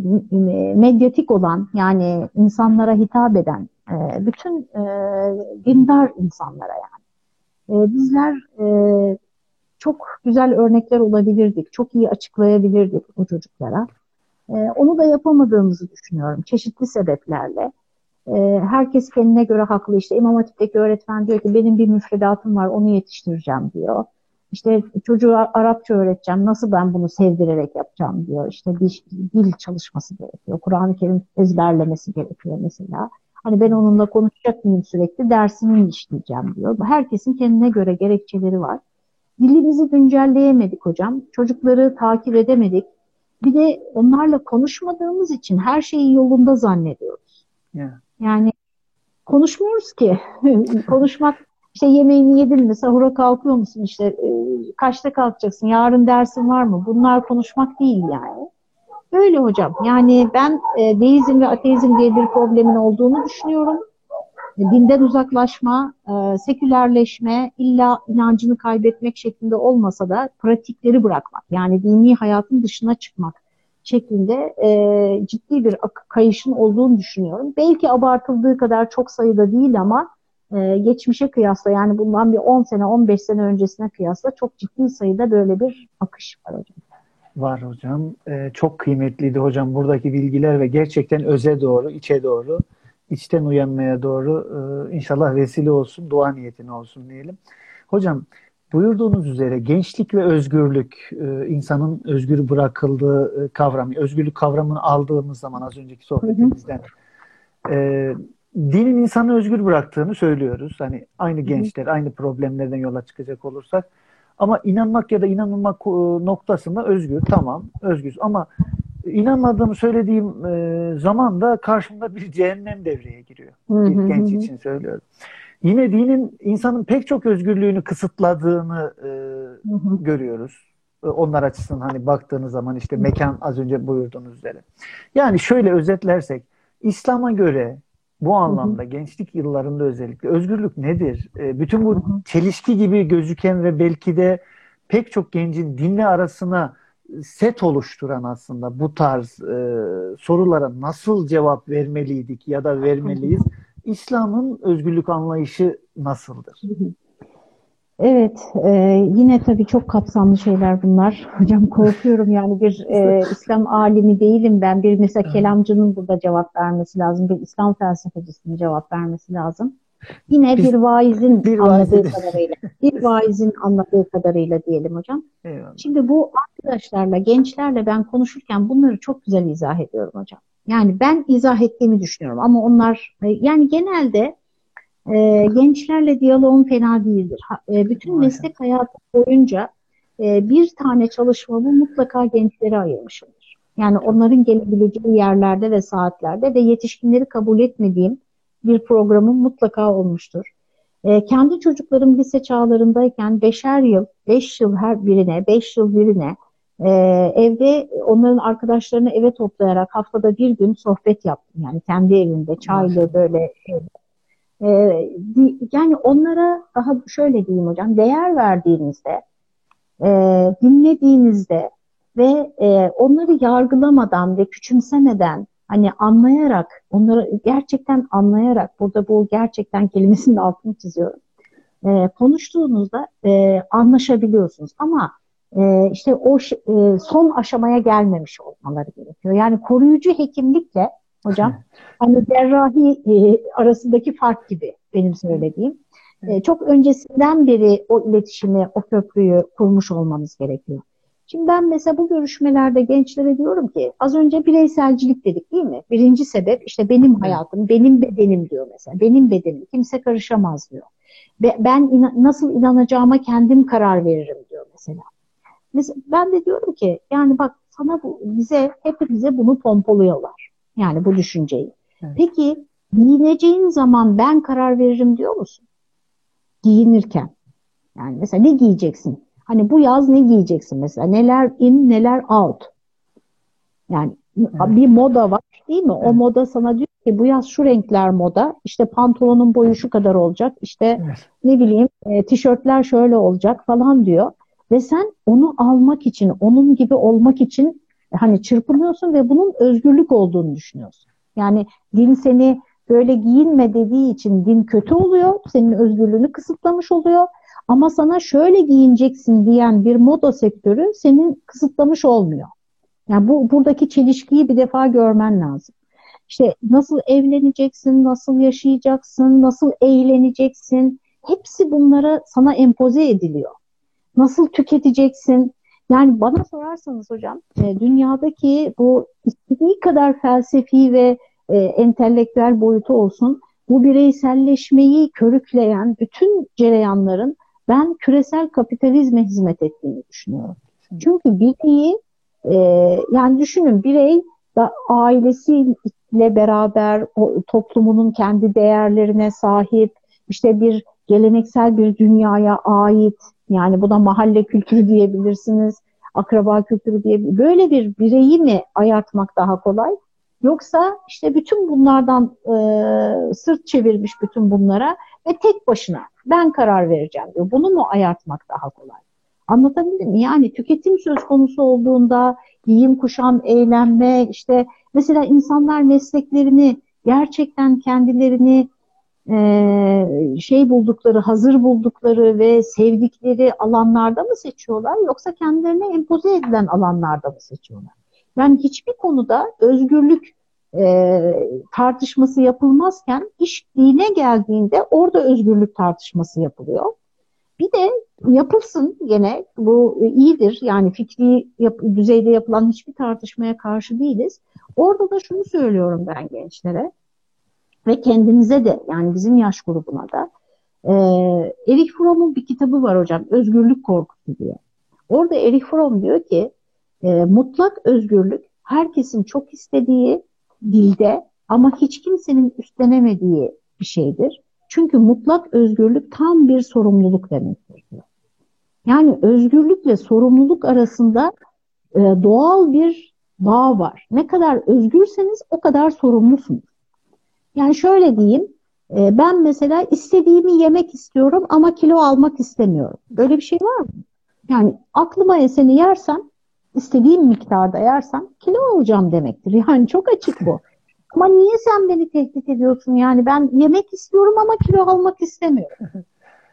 medyatik olan yani insanlara hitap eden e, bütün e, dindar insanlara yani. E, bizler e, çok güzel örnekler olabilirdik, çok iyi açıklayabilirdik o çocuklara. E, onu da yapamadığımızı düşünüyorum çeşitli sebeplerle. E, herkes kendine göre haklı. İşte İmam Hatip'teki öğretmen diyor ki benim bir müfredatım var onu yetiştireceğim diyor. İşte çocuğa Arapça öğreteceğim. Nasıl ben bunu sevdirerek yapacağım diyor. İşte bir dil çalışması gerekiyor. Kur'an-ı Kerim ezberlemesi gerekiyor mesela. Hani ben onunla konuşacak mıyım sürekli? Dersini işleyeceğim diyor. Herkesin kendine göre gerekçeleri var. Dilimizi güncelleyemedik hocam. Çocukları takip edemedik. Bir de onlarla konuşmadığımız için her şeyi yolunda zannediyoruz. Yeah. Yani konuşmuyoruz ki. Konuşmak işte yemeğini yedin mi, sahura kalkıyor musun, işte e, kaçta kalkacaksın, yarın dersin var mı? Bunlar konuşmak değil yani. Öyle hocam. Yani ben e, deizm ve ateizm diye bir problemin olduğunu düşünüyorum dinden uzaklaşma, e, sekülerleşme, illa inancını kaybetmek şeklinde olmasa da pratikleri bırakmak, yani dini hayatın dışına çıkmak şeklinde e, ciddi bir kayışın olduğunu düşünüyorum. Belki abartıldığı kadar çok sayıda değil ama e, geçmişe kıyasla yani bundan bir 10 sene 15 sene öncesine kıyasla çok ciddi sayıda böyle bir akış var hocam. Var hocam. Ee, çok kıymetliydi hocam buradaki bilgiler ve gerçekten öze doğru, içe doğru içten uyanmaya doğru e, inşallah vesile olsun, dua niyetine olsun diyelim. Hocam buyurduğunuz üzere gençlik ve özgürlük, e, insanın özgür bırakıldığı e, kavramı, özgürlük kavramını aldığımız zaman az önceki sohbetimizden e, dinin insanı özgür bıraktığını söylüyoruz. Hani aynı gençler, aynı problemlerden yola çıkacak olursak. Ama inanmak ya da inanılmak noktasında özgür, tamam, özgür. Ama inanmadığımı söylediğim e, zaman da karşımda bir cehennem devreye giriyor. Bir genç için söylüyorum. Yine dinin insanın pek çok özgürlüğünü kısıtladığını e, görüyoruz. E, onlar açısından hani baktığınız zaman işte mekan az önce buyurduğunuz üzere. Yani şöyle özetlersek İslam'a göre bu anlamda gençlik yıllarında özellikle özgürlük nedir? E, bütün bu çelişki gibi gözüken ve belki de pek çok gencin dinle arasına set oluşturan aslında bu tarz e, sorulara nasıl cevap vermeliydik ya da vermeliyiz? İslam'ın özgürlük anlayışı nasıldır? Evet, e, yine tabii çok kapsamlı şeyler bunlar. Hocam korkuyorum yani bir e, İslam alimi değilim ben. Bir mesela kelamcının burada cevap vermesi lazım. Bir İslam felsefecisinin cevap vermesi lazım. Yine Biz, bir vaizin bir anladığı vaizin. kadarıyla, bir vaizin anladığı kadarıyla diyelim hocam. Eyvallah. Şimdi bu arkadaşlarla, gençlerle ben konuşurken bunları çok güzel izah ediyorum hocam. Yani ben izah ettiğimi düşünüyorum ama onlar yani genelde e, gençlerle diyaloğum fena değildir. E, bütün Aynen. meslek hayatı boyunca e, bir tane çalışmamı mutlaka gençlere ayırmışımdır. Yani onların gelebileceği yerlerde ve saatlerde ve yetişkinleri kabul etmediğim bir programım mutlaka olmuştur. E, kendi çocuklarım lise çağlarındayken beşer yıl, beş yıl her birine, beş yıl birine e, evde onların arkadaşlarını eve toplayarak haftada bir gün sohbet yaptım. Yani kendi evimde çaylı böyle e, yani onlara daha şöyle diyeyim hocam değer verdiğinizde e, dinlediğinizde ve e, onları yargılamadan ve küçümsemeden hani anlayarak onları gerçekten anlayarak burada bu gerçekten kelimesinin altını çiziyorum. E, konuştuğunuzda e, anlaşabiliyorsunuz ama e, işte o e, son aşamaya gelmemiş olmaları gerekiyor. Yani koruyucu hekimlikle hocam hani cerrahi e, arasındaki fark gibi benim söylediğim. E, çok öncesinden beri o iletişimi, o köprüyü kurmuş olmanız gerekiyor. Şimdi ben mesela bu görüşmelerde gençlere diyorum ki az önce bireyselcilik dedik değil mi? Birinci sebep işte benim hayatım, benim bedenim diyor mesela. Benim bedenim, kimse karışamaz diyor. Ben inan nasıl inanacağıma kendim karar veririm diyor mesela. mesela. Ben de diyorum ki yani bak sana bu, bize hepimize bunu pompalıyorlar. Yani bu düşünceyi. Evet. Peki giyineceğin zaman ben karar veririm diyor musun? Giyinirken. Yani mesela ne giyeceksin? Hani bu yaz ne giyeceksin mesela? Neler in, neler out. Yani evet. bir moda var değil mi? Evet. O moda sana diyor ki bu yaz şu renkler moda. İşte pantolonun boyu şu kadar olacak. İşte evet. ne bileyim e, tişörtler şöyle olacak falan diyor. Ve sen onu almak için, onun gibi olmak için hani çırpınıyorsun ve bunun özgürlük olduğunu düşünüyorsun. Yani din seni böyle giyinme dediği için din kötü oluyor. Senin özgürlüğünü kısıtlamış oluyor. Ama sana şöyle giyineceksin diyen bir moda sektörü senin kısıtlamış olmuyor. Yani bu buradaki çelişkiyi bir defa görmen lazım. İşte nasıl evleneceksin, nasıl yaşayacaksın, nasıl eğleneceksin, hepsi bunlara sana empoze ediliyor. Nasıl tüketeceksin? Yani bana sorarsanız hocam, e, dünyadaki bu istediği kadar felsefi ve e, entelektüel boyutu olsun, bu bireyselleşmeyi körükleyen bütün cereyanların ben küresel kapitalizme hizmet ettiğini düşünüyorum. Çünkü bireyi e, yani düşünün birey da ailesiyle beraber o, toplumunun kendi değerlerine sahip işte bir geleneksel bir dünyaya ait yani buna mahalle kültürü diyebilirsiniz, akraba kültürü diye böyle bir bireyi mi ayartmak daha kolay? Yoksa işte bütün bunlardan e, sırt çevirmiş bütün bunlara ve tek başına ben karar vereceğim diyor. Bunu mu ayartmak daha kolay? Anlatabildim mi? Yani tüketim söz konusu olduğunda giyim, kuşam, eğlenme, işte mesela insanlar mesleklerini gerçekten kendilerini e, şey buldukları, hazır buldukları ve sevdikleri alanlarda mı seçiyorlar yoksa kendilerine empoze edilen alanlarda mı seçiyorlar? Yani hiçbir konuda özgürlük e, tartışması yapılmazken iş dine geldiğinde orada özgürlük tartışması yapılıyor. Bir de yapılsın gene bu iyidir yani fikri yap, düzeyde yapılan hiçbir tartışmaya karşı değiliz. Orada da şunu söylüyorum ben gençlere ve kendimize de yani bizim yaş grubuna da e, Erich Fromm'un bir kitabı var hocam Özgürlük Korkusu diye. Orada Erich Fromm diyor ki e, mutlak özgürlük herkesin çok istediği dilde ama hiç kimsenin üstlenemediği bir şeydir. Çünkü mutlak özgürlük tam bir sorumluluk demektir. Yani özgürlükle sorumluluk arasında e, doğal bir bağ var. Ne kadar özgürseniz o kadar sorumlusunuz. Yani şöyle diyeyim, e, ben mesela istediğimi yemek istiyorum ama kilo almak istemiyorum. Böyle bir şey var mı? Yani aklıma eseni yersem, istediğim miktarda yersem kilo alacağım demektir. Yani çok açık bu. Ama niye sen beni tehdit ediyorsun? Yani ben yemek istiyorum ama kilo almak istemiyorum.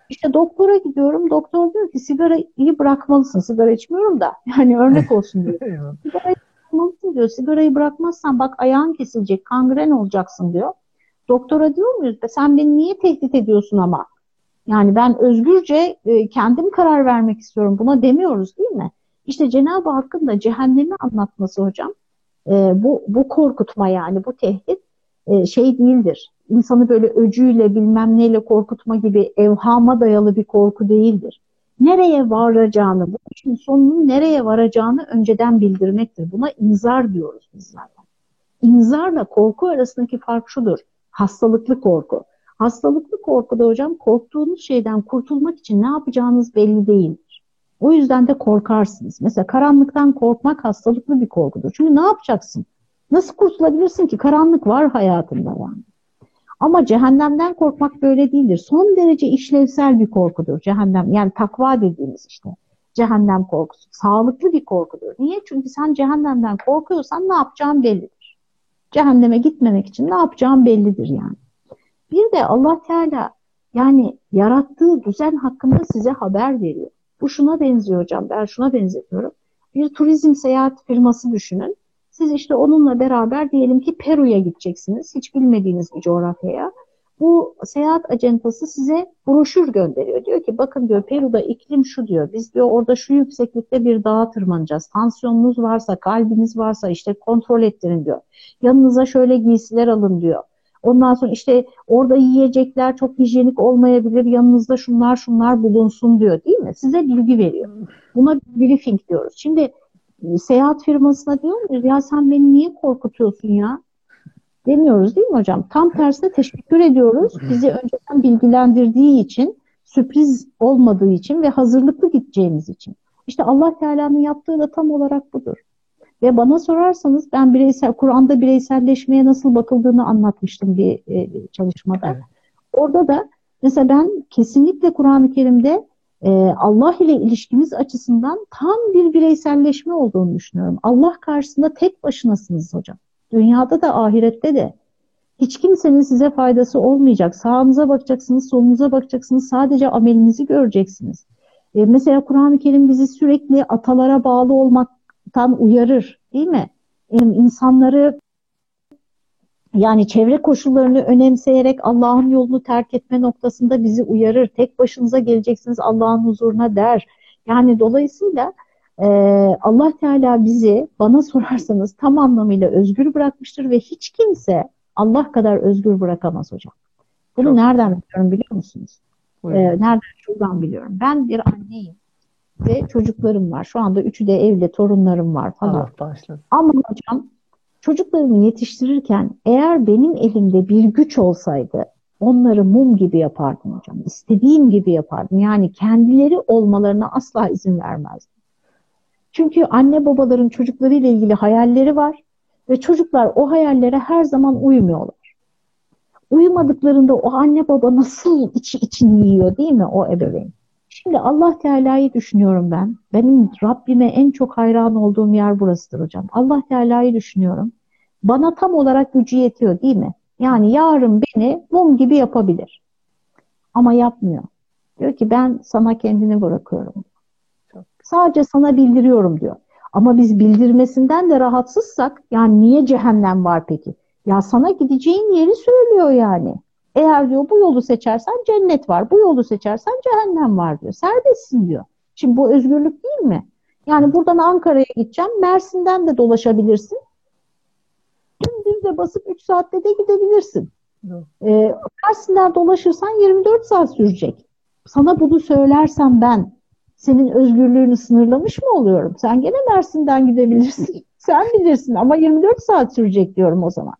İşte doktora gidiyorum. Doktor diyor ki sigarayı bırakmalısın. Sigara içmiyorum da. Yani örnek olsun diyor. sigarayı bırakmalısın diyor. Sigarayı bırakmazsan bak ayağın kesilecek. Kangren olacaksın diyor. Doktora diyor muyuz? Sen beni niye tehdit ediyorsun ama? Yani ben özgürce e, kendim karar vermek istiyorum. Buna demiyoruz değil mi? İşte Cenab-ı Hakk'ın da cehennemi anlatması hocam. E, bu, bu korkutma yani bu tehdit e, şey değildir. İnsanı böyle öcüyle bilmem neyle korkutma gibi evhama dayalı bir korku değildir. Nereye varacağını, bu işin sonunun nereye varacağını önceden bildirmektir. Buna inzar diyoruz biz zaten. İnzarla korku arasındaki fark şudur. Hastalıklı korku. Hastalıklı korkuda hocam korktuğunuz şeyden kurtulmak için ne yapacağınız belli değildir. O yüzden de korkarsınız. Mesela karanlıktan korkmak hastalıklı bir korkudur. Çünkü ne yapacaksın? Nasıl kurtulabilirsin ki? Karanlık var hayatında yani. Ama cehennemden korkmak böyle değildir. Son derece işlevsel bir korkudur cehennem. Yani takva dediğimiz işte. Cehennem korkusu. Sağlıklı bir korkudur. Niye? Çünkü sen cehennemden korkuyorsan ne yapacağın bellidir. Cehenneme gitmemek için ne yapacağın bellidir yani. Bir de Allah Teala yani yarattığı düzen hakkında size haber veriyor. Bu şuna benziyor hocam. Ben şuna benzetiyorum. Bir turizm seyahat firması düşünün. Siz işte onunla beraber diyelim ki Peru'ya gideceksiniz. Hiç bilmediğiniz bir coğrafyaya. Bu seyahat acentası size broşür gönderiyor. Diyor ki bakın diyor Peru'da iklim şu diyor. Biz diyor orada şu yükseklikte bir dağa tırmanacağız. Tansiyonunuz varsa, kalbiniz varsa işte kontrol ettirin diyor. Yanınıza şöyle giysiler alın diyor. Ondan sonra işte orada yiyecekler çok hijyenik olmayabilir. Yanınızda şunlar şunlar bulunsun diyor değil mi? Size bilgi veriyor. Buna briefing diyoruz. Şimdi seyahat firmasına diyor muyuz ya sen beni niye korkutuyorsun ya? Demiyoruz değil mi hocam? Tam tersine teşekkür ediyoruz. Bizi önceden bilgilendirdiği için, sürpriz olmadığı için ve hazırlıklı gideceğimiz için. İşte Allah Teala'nın yaptığı da tam olarak budur. Ve bana sorarsanız ben bireysel Kur'an'da bireyselleşmeye nasıl bakıldığını anlatmıştım bir e, çalışmada. Evet. Orada da mesela ben kesinlikle Kur'an-ı Kerim'de e, Allah ile ilişkimiz açısından tam bir bireyselleşme olduğunu düşünüyorum. Allah karşısında tek başınasınız hocam. Dünyada da ahirette de. Hiç kimsenin size faydası olmayacak. Sağınıza bakacaksınız, solunuza bakacaksınız. Sadece amelinizi göreceksiniz. E, mesela Kur'an-ı Kerim bizi sürekli atalara bağlı olmaktan uyarır. Değil mi? E, insanları yani çevre koşullarını önemseyerek Allah'ın yolunu terk etme noktasında bizi uyarır. Tek başınıza geleceksiniz Allah'ın huzuruna der. Yani dolayısıyla e, Allah Teala bizi bana sorarsanız tam anlamıyla özgür bırakmıştır ve hiç kimse Allah kadar özgür bırakamaz hocam. Bunu Çok nereden biliyorum biliyor musunuz? Ee, nereden şuradan biliyorum. Ben bir anneyim ve çocuklarım var. Şu anda üçü de evli, torunlarım var falan. Allah Ama hocam Çocuklarımı yetiştirirken eğer benim elimde bir güç olsaydı onları mum gibi yapardım hocam. İstediğim gibi yapardım. Yani kendileri olmalarına asla izin vermezdim. Çünkü anne babaların çocuklarıyla ilgili hayalleri var ve çocuklar o hayallere her zaman uymuyorlar. Uyumadıklarında o anne baba nasıl içi için yiyor değil mi o ebeveyn? Şimdi Allah Teala'yı düşünüyorum ben. Benim Rabbime en çok hayran olduğum yer burasıdır hocam. Allah Teala'yı düşünüyorum. Bana tam olarak gücü yetiyor değil mi? Yani yarın beni mum gibi yapabilir. Ama yapmıyor. Diyor ki ben sana kendini bırakıyorum. Sadece sana bildiriyorum diyor. Ama biz bildirmesinden de rahatsızsak yani niye cehennem var peki? Ya sana gideceğin yeri söylüyor yani. Eğer diyor bu yolu seçersen cennet var, bu yolu seçersen cehennem var diyor. Serbestsin diyor. Şimdi bu özgürlük değil mi? Yani buradan Ankara'ya gideceğim, Mersin'den de dolaşabilirsin. Dümdüz de basıp 3 saatte de gidebilirsin. Ee, Mersin'den dolaşırsan 24 saat sürecek. Sana bunu söylersem ben senin özgürlüğünü sınırlamış mı oluyorum? Sen gene Mersin'den gidebilirsin. Sen bilirsin ama 24 saat sürecek diyorum o zaman.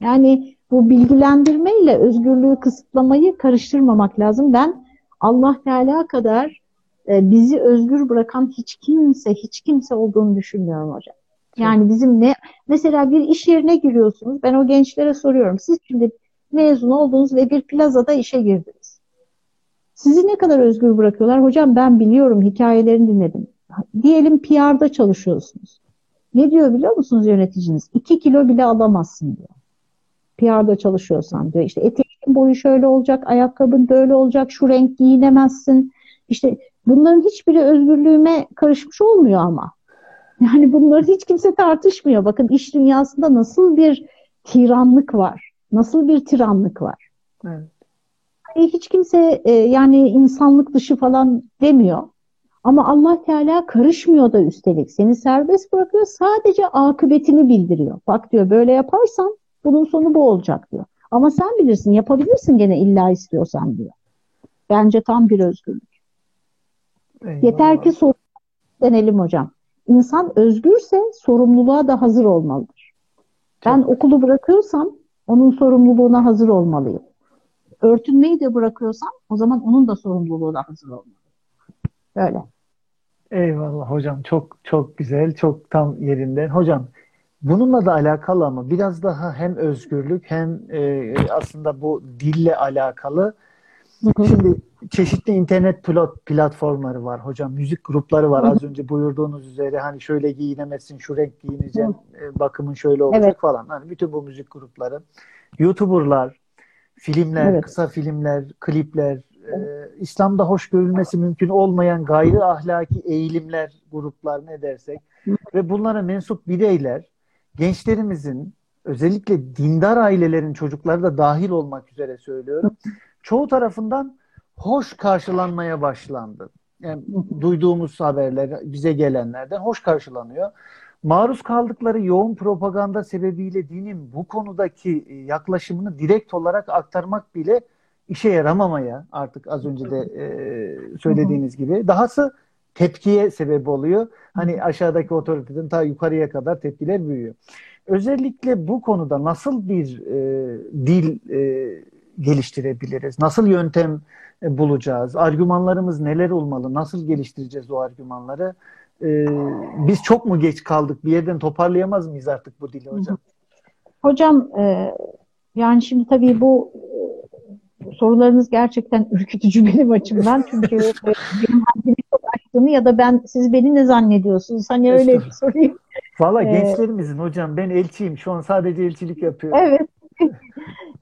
Yani bu bilgilendirme ile özgürlüğü kısıtlamayı karıştırmamak lazım. Ben Allah Teala kadar e, bizi özgür bırakan hiç kimse, hiç kimse olduğunu düşünmüyorum hocam. Yani bizim ne, mesela bir iş yerine giriyorsunuz. Ben o gençlere soruyorum. Siz şimdi mezun oldunuz ve bir plazada işe girdiniz. Sizi ne kadar özgür bırakıyorlar? Hocam ben biliyorum, hikayelerini dinledim. Diyelim PR'da çalışıyorsunuz. Ne diyor biliyor musunuz yöneticiniz? 2 kilo bile alamazsın diyor. PR'da çalışıyorsan diyor. İşte eteğin boyu şöyle olacak, ayakkabın böyle olacak, şu renk giyinemezsin. İşte bunların hiçbiri özgürlüğüme karışmış olmuyor ama. Yani bunları hiç kimse tartışmıyor. Bakın iş dünyasında nasıl bir tiranlık var. Nasıl bir tiranlık var. Evet. Yani hiç kimse e, yani insanlık dışı falan demiyor. Ama Allah Teala karışmıyor da üstelik. Seni serbest bırakıyor. Sadece akıbetini bildiriyor. Bak diyor böyle yaparsan bunun sonu bu olacak diyor. Ama sen bilirsin yapabilirsin gene illa istiyorsan diyor. Bence tam bir özgürlük. Eyvallah. Yeter ki sorumluluk denelim hocam. İnsan özgürse sorumluluğa da hazır olmalıdır. Çok. Ben okulu bırakıyorsam onun sorumluluğuna hazır olmalıyım. Örtünmeyi de bırakıyorsam o zaman onun da sorumluluğuna hazır olmalıyım. Böyle. Eyvallah hocam çok çok güzel çok tam yerinde. Hocam bununla da alakalı ama biraz daha hem özgürlük hem e, aslında bu dille alakalı. Şimdi çeşitli internet platformları var hocam. Müzik grupları var. Az önce buyurduğunuz üzere hani şöyle giyinemezsin, şu renk giyineceğim, e, bakımın şöyle olacak evet. falan. Hani bütün bu müzik grupları. YouTuber'lar, filmler, evet. kısa filmler, klipler, e, İslam'da hoş görülmesi mümkün olmayan gayri ahlaki eğilimler, gruplar ne dersek ve bunlara mensup bireyler gençlerimizin özellikle dindar ailelerin çocukları da dahil olmak üzere söylüyorum. Çoğu tarafından hoş karşılanmaya başlandı. Yani duyduğumuz haberler, bize gelenlerden hoş karşılanıyor. Maruz kaldıkları yoğun propaganda sebebiyle dinin bu konudaki e, yaklaşımını direkt olarak aktarmak bile işe yaramamaya artık az önce de e, söylediğiniz gibi. Dahası tepkiye sebep oluyor. Hani aşağıdaki otoriteden ta yukarıya kadar tepkiler büyüyor. Özellikle bu konuda nasıl bir e, dil e, geliştirebiliriz? Nasıl yöntem e, bulacağız? Argümanlarımız neler olmalı? Nasıl geliştireceğiz o argümanları? Ee, biz çok mu geç kaldık? Bir yerden toparlayamaz mıyız artık bu dili hocam? Hocam e, yani şimdi tabii bu e, sorularınız gerçekten ürkütücü benim açımdan. Çünkü benim aştığını ya da ben siz beni ne zannediyorsunuz? Hani öyle bir sorayım. Valla ee, gençlerimizin hocam ben elçiyim. Şu an sadece elçilik yapıyorum. Evet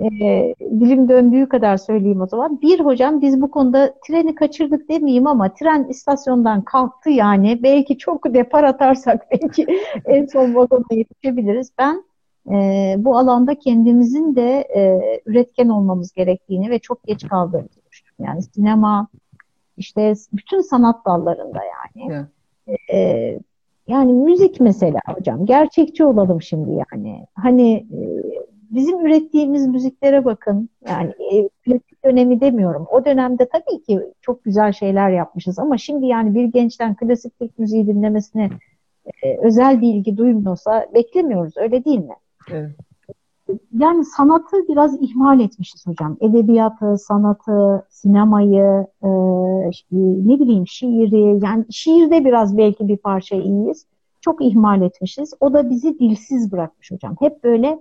e, dilim döndüğü kadar söyleyeyim o zaman. Bir hocam biz bu konuda treni kaçırdık demeyeyim ama tren istasyondan kalktı yani. Belki çok depar atarsak belki en son vagona yetişebiliriz. Ben e, bu alanda kendimizin de e, üretken olmamız gerektiğini ve çok geç kaldığımızı düşünüyorum. Yani sinema, işte bütün sanat dallarında yani. Yeah. E, yani müzik mesela hocam. Gerçekçi olalım şimdi yani. Hani e, bizim ürettiğimiz müziklere bakın. Yani e, klasik dönemi demiyorum. O dönemde tabii ki çok güzel şeyler yapmışız ama şimdi yani bir gençten klasik Türk müziği dinlemesine e, özel bir ilgi duymuyorsa beklemiyoruz. Öyle değil mi? Evet. Yani sanatı biraz ihmal etmişiz hocam. Edebiyatı, sanatı, sinemayı, e, ne bileyim şiiri. Yani şiirde biraz belki bir parça iyiyiz. Çok ihmal etmişiz. O da bizi dilsiz bırakmış hocam. Hep böyle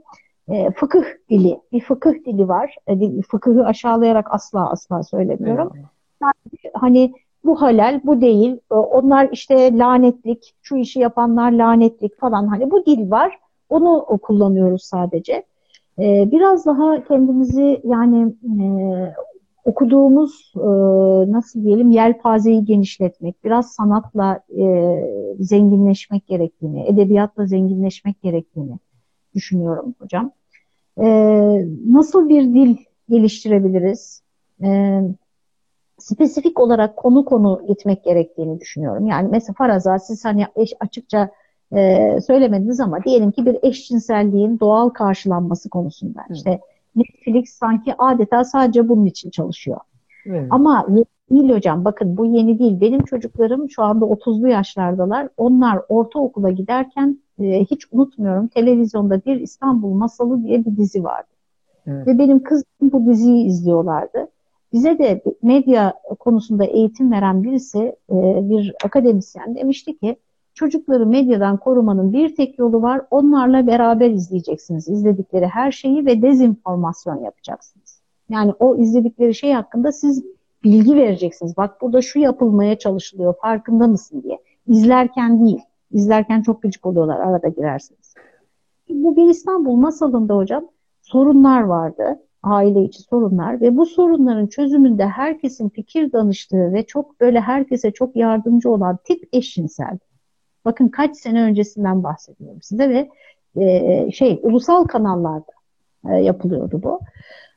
e, fıkıh dili, bir fıkıh dili var. E, fıkıhı aşağılayarak asla asla söylemiyorum. Yani, hani bu halal, bu değil. E, onlar işte lanetlik, şu işi yapanlar lanetlik falan. Hani bu dil var. Onu kullanıyoruz sadece. E, biraz daha kendimizi yani e, okuduğumuz e, nasıl diyelim yelpazeyi genişletmek, biraz sanatla e, zenginleşmek gerektiğini, edebiyatla zenginleşmek gerektiğini düşünüyorum hocam. Ee, nasıl bir dil geliştirebiliriz? Ee, spesifik olarak konu konu gitmek gerektiğini düşünüyorum. Yani mesela faraza siz hani açıkça e, söylemediniz ama diyelim ki bir eşcinselliğin doğal karşılanması konusunda. Hı. İşte Netflix sanki adeta sadece bunun için çalışıyor. Evet. Ama değil hocam bakın bu yeni değil. Benim çocuklarım şu anda 30'lu yaşlardalar. Onlar ortaokula giderken e, hiç unutmuyorum televizyonda bir İstanbul Masalı diye bir dizi vardı. Evet. Ve benim kızım bu diziyi izliyorlardı. Bize de medya konusunda eğitim veren birisi, e, bir akademisyen demişti ki çocukları medyadan korumanın bir tek yolu var. Onlarla beraber izleyeceksiniz izledikleri her şeyi ve dezinformasyon yapacaksınız. Yani o izledikleri şey hakkında siz bilgi vereceksiniz. Bak burada şu yapılmaya çalışılıyor farkında mısın diye. İzlerken değil. İzlerken çok gıcık oluyorlar arada girersiniz. Bu bir İstanbul masalında hocam sorunlar vardı. Aile içi sorunlar ve bu sorunların çözümünde herkesin fikir danıştığı ve çok böyle herkese çok yardımcı olan tip eşcinsel. Bakın kaç sene öncesinden bahsediyorum size ve e, şey ulusal kanallarda e, yapılıyordu bu.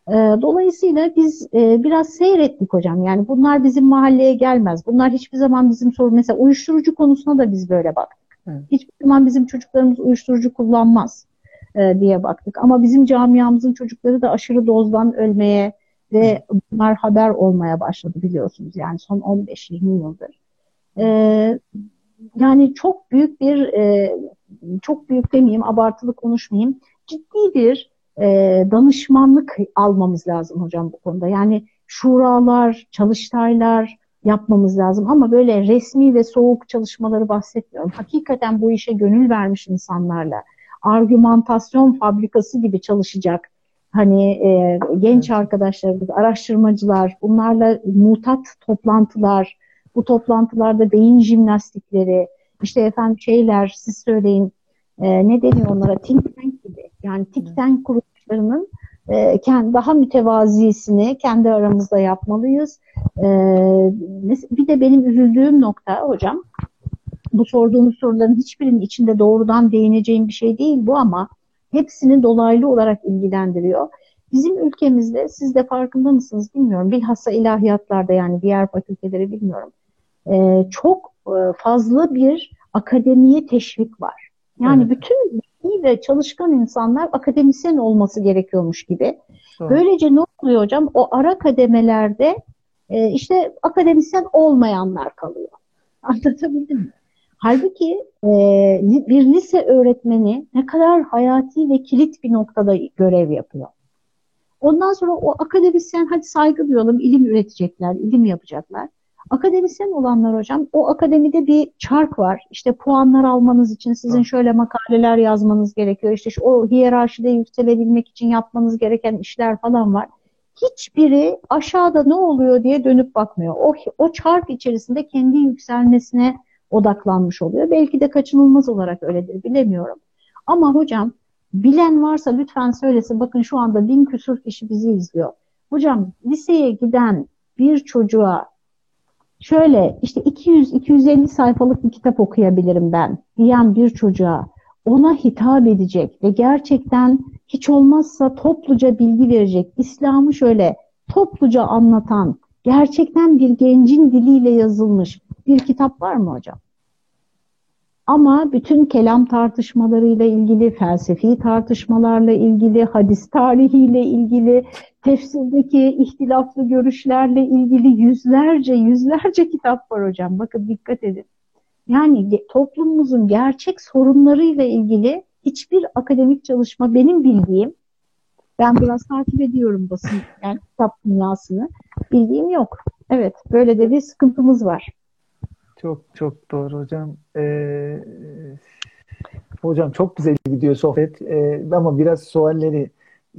E, dolayısıyla biz e, biraz seyrettik hocam. Yani bunlar bizim mahalleye gelmez. Bunlar hiçbir zaman bizim sorun. Mesela uyuşturucu konusuna da biz böyle baktık. Evet. Hiçbir zaman bizim çocuklarımız uyuşturucu kullanmaz e, diye baktık. Ama bizim camiamızın çocukları da aşırı dozdan ölmeye ve bunlar haber olmaya başladı biliyorsunuz. Yani son 15-20 yıldır. E, yani çok büyük bir e, çok büyük demeyeyim, abartılı konuşmayayım. Ciddi bir e, danışmanlık almamız lazım hocam bu konuda. Yani şuralar, çalıştaylar yapmamız lazım ama böyle resmi ve soğuk çalışmaları bahsetmiyorum. Hakikaten bu işe gönül vermiş insanlarla argümantasyon fabrikası gibi çalışacak hani e, genç arkadaşlarımız, araştırmacılar, bunlarla mutat toplantılar, bu toplantılarda beyin jimnastikleri, işte efendim şeyler siz söyleyin e, ne deniyor onlara think tank gibi yani think tank kuruluşlarının e, kendi, daha mütevazisini kendi aramızda yapmalıyız. E, bir de benim üzüldüğüm nokta hocam bu sorduğunuz soruların hiçbirinin içinde doğrudan değineceğim bir şey değil bu ama hepsini dolaylı olarak ilgilendiriyor. Bizim ülkemizde siz de farkında mısınız bilmiyorum. Bilhassa ilahiyatlarda yani diğer fakülteleri bilmiyorum. Ee, çok e, fazla bir akademiye teşvik var. Yani evet. bütün iyi ve çalışkan insanlar akademisyen olması gerekiyormuş gibi. Evet. Böylece ne oluyor hocam? O ara kademelerde e, işte akademisyen olmayanlar kalıyor. Anlatabildim mi? Halbuki e, bir lise öğretmeni ne kadar hayati ve kilit bir noktada görev yapıyor. Ondan sonra o akademisyen hadi saygı duyalım, ilim üretecekler, ilim yapacaklar. Akademisyen olanlar hocam, o akademide bir çark var. İşte puanlar almanız için sizin şöyle makaleler yazmanız gerekiyor. İşte şu, o hiyerarşide yükselebilmek için yapmanız gereken işler falan var. Hiçbiri aşağıda ne oluyor diye dönüp bakmıyor. O, o çark içerisinde kendi yükselmesine odaklanmış oluyor. Belki de kaçınılmaz olarak öyledir bilemiyorum. Ama hocam bilen varsa lütfen söylesin. Bakın şu anda bin küsur kişi bizi izliyor. Hocam liseye giden bir çocuğa şöyle işte 200-250 sayfalık bir kitap okuyabilirim ben diyen bir çocuğa ona hitap edecek ve gerçekten hiç olmazsa topluca bilgi verecek, İslam'ı şöyle topluca anlatan, gerçekten bir gencin diliyle yazılmış bir kitap var mı hocam? Ama bütün kelam tartışmalarıyla ilgili, felsefi tartışmalarla ilgili, hadis tarihiyle ilgili, tefsirdeki ihtilaflı görüşlerle ilgili yüzlerce, yüzlerce kitap var hocam. Bakın dikkat edin. Yani toplumumuzun gerçek sorunlarıyla ilgili hiçbir akademik çalışma benim bildiğim, ben biraz takip ediyorum basın, yani kitap dünyasını, bildiğim yok. Evet, böyle de bir sıkıntımız var. Çok çok doğru hocam. Ee, hocam çok güzel gidiyor sohbet ee, ama biraz sualleri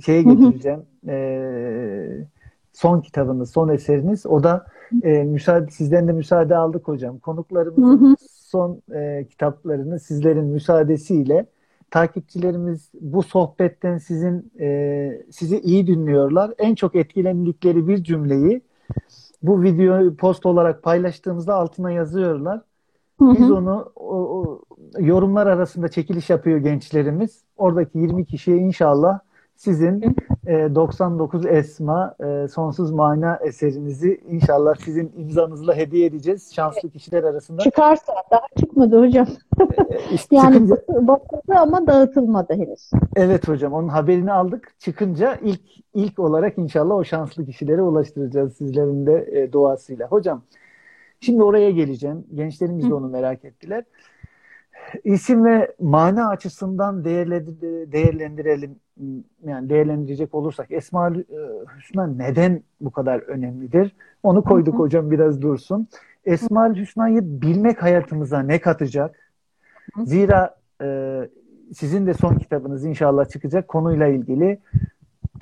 şeye getireceğim. Ee, son kitabınız, son eseriniz. O da e, müsaade sizden de müsaade aldık hocam. Konuklarımızın son e, kitaplarını sizlerin müsaadesiyle takipçilerimiz bu sohbetten sizin e, sizi iyi dinliyorlar. En çok etkilendikleri bir cümleyi bu videoyu post olarak paylaştığımızda altına yazıyorlar. Biz hı hı. onu o, o, yorumlar arasında çekiliş yapıyor gençlerimiz. Oradaki 20 kişiye inşallah sizin e, 99 Esma e, Sonsuz Mana eserinizi inşallah sizin imzanızla hediye edeceğiz şanslı kişiler arasında. Çıkarsa daha çıkmadı hocam. E, işte yani çıkınca... bakıldı ama dağıtılmadı henüz. Evet hocam onun haberini aldık. Çıkınca ilk ilk olarak inşallah o şanslı kişilere ulaştıracağız sizlerin de e, duasıyla. Hocam şimdi oraya geleceğim. Gençlerimiz de onu merak ettiler. İsim ve mana açısından değerlendirelim yani değerlendirecek olursak Esma Hüsna neden bu kadar önemlidir? Onu koyduk hocam biraz dursun. Esma Hüsna'yı bilmek hayatımıza ne katacak? Zira e, sizin de son kitabınız inşallah çıkacak konuyla ilgili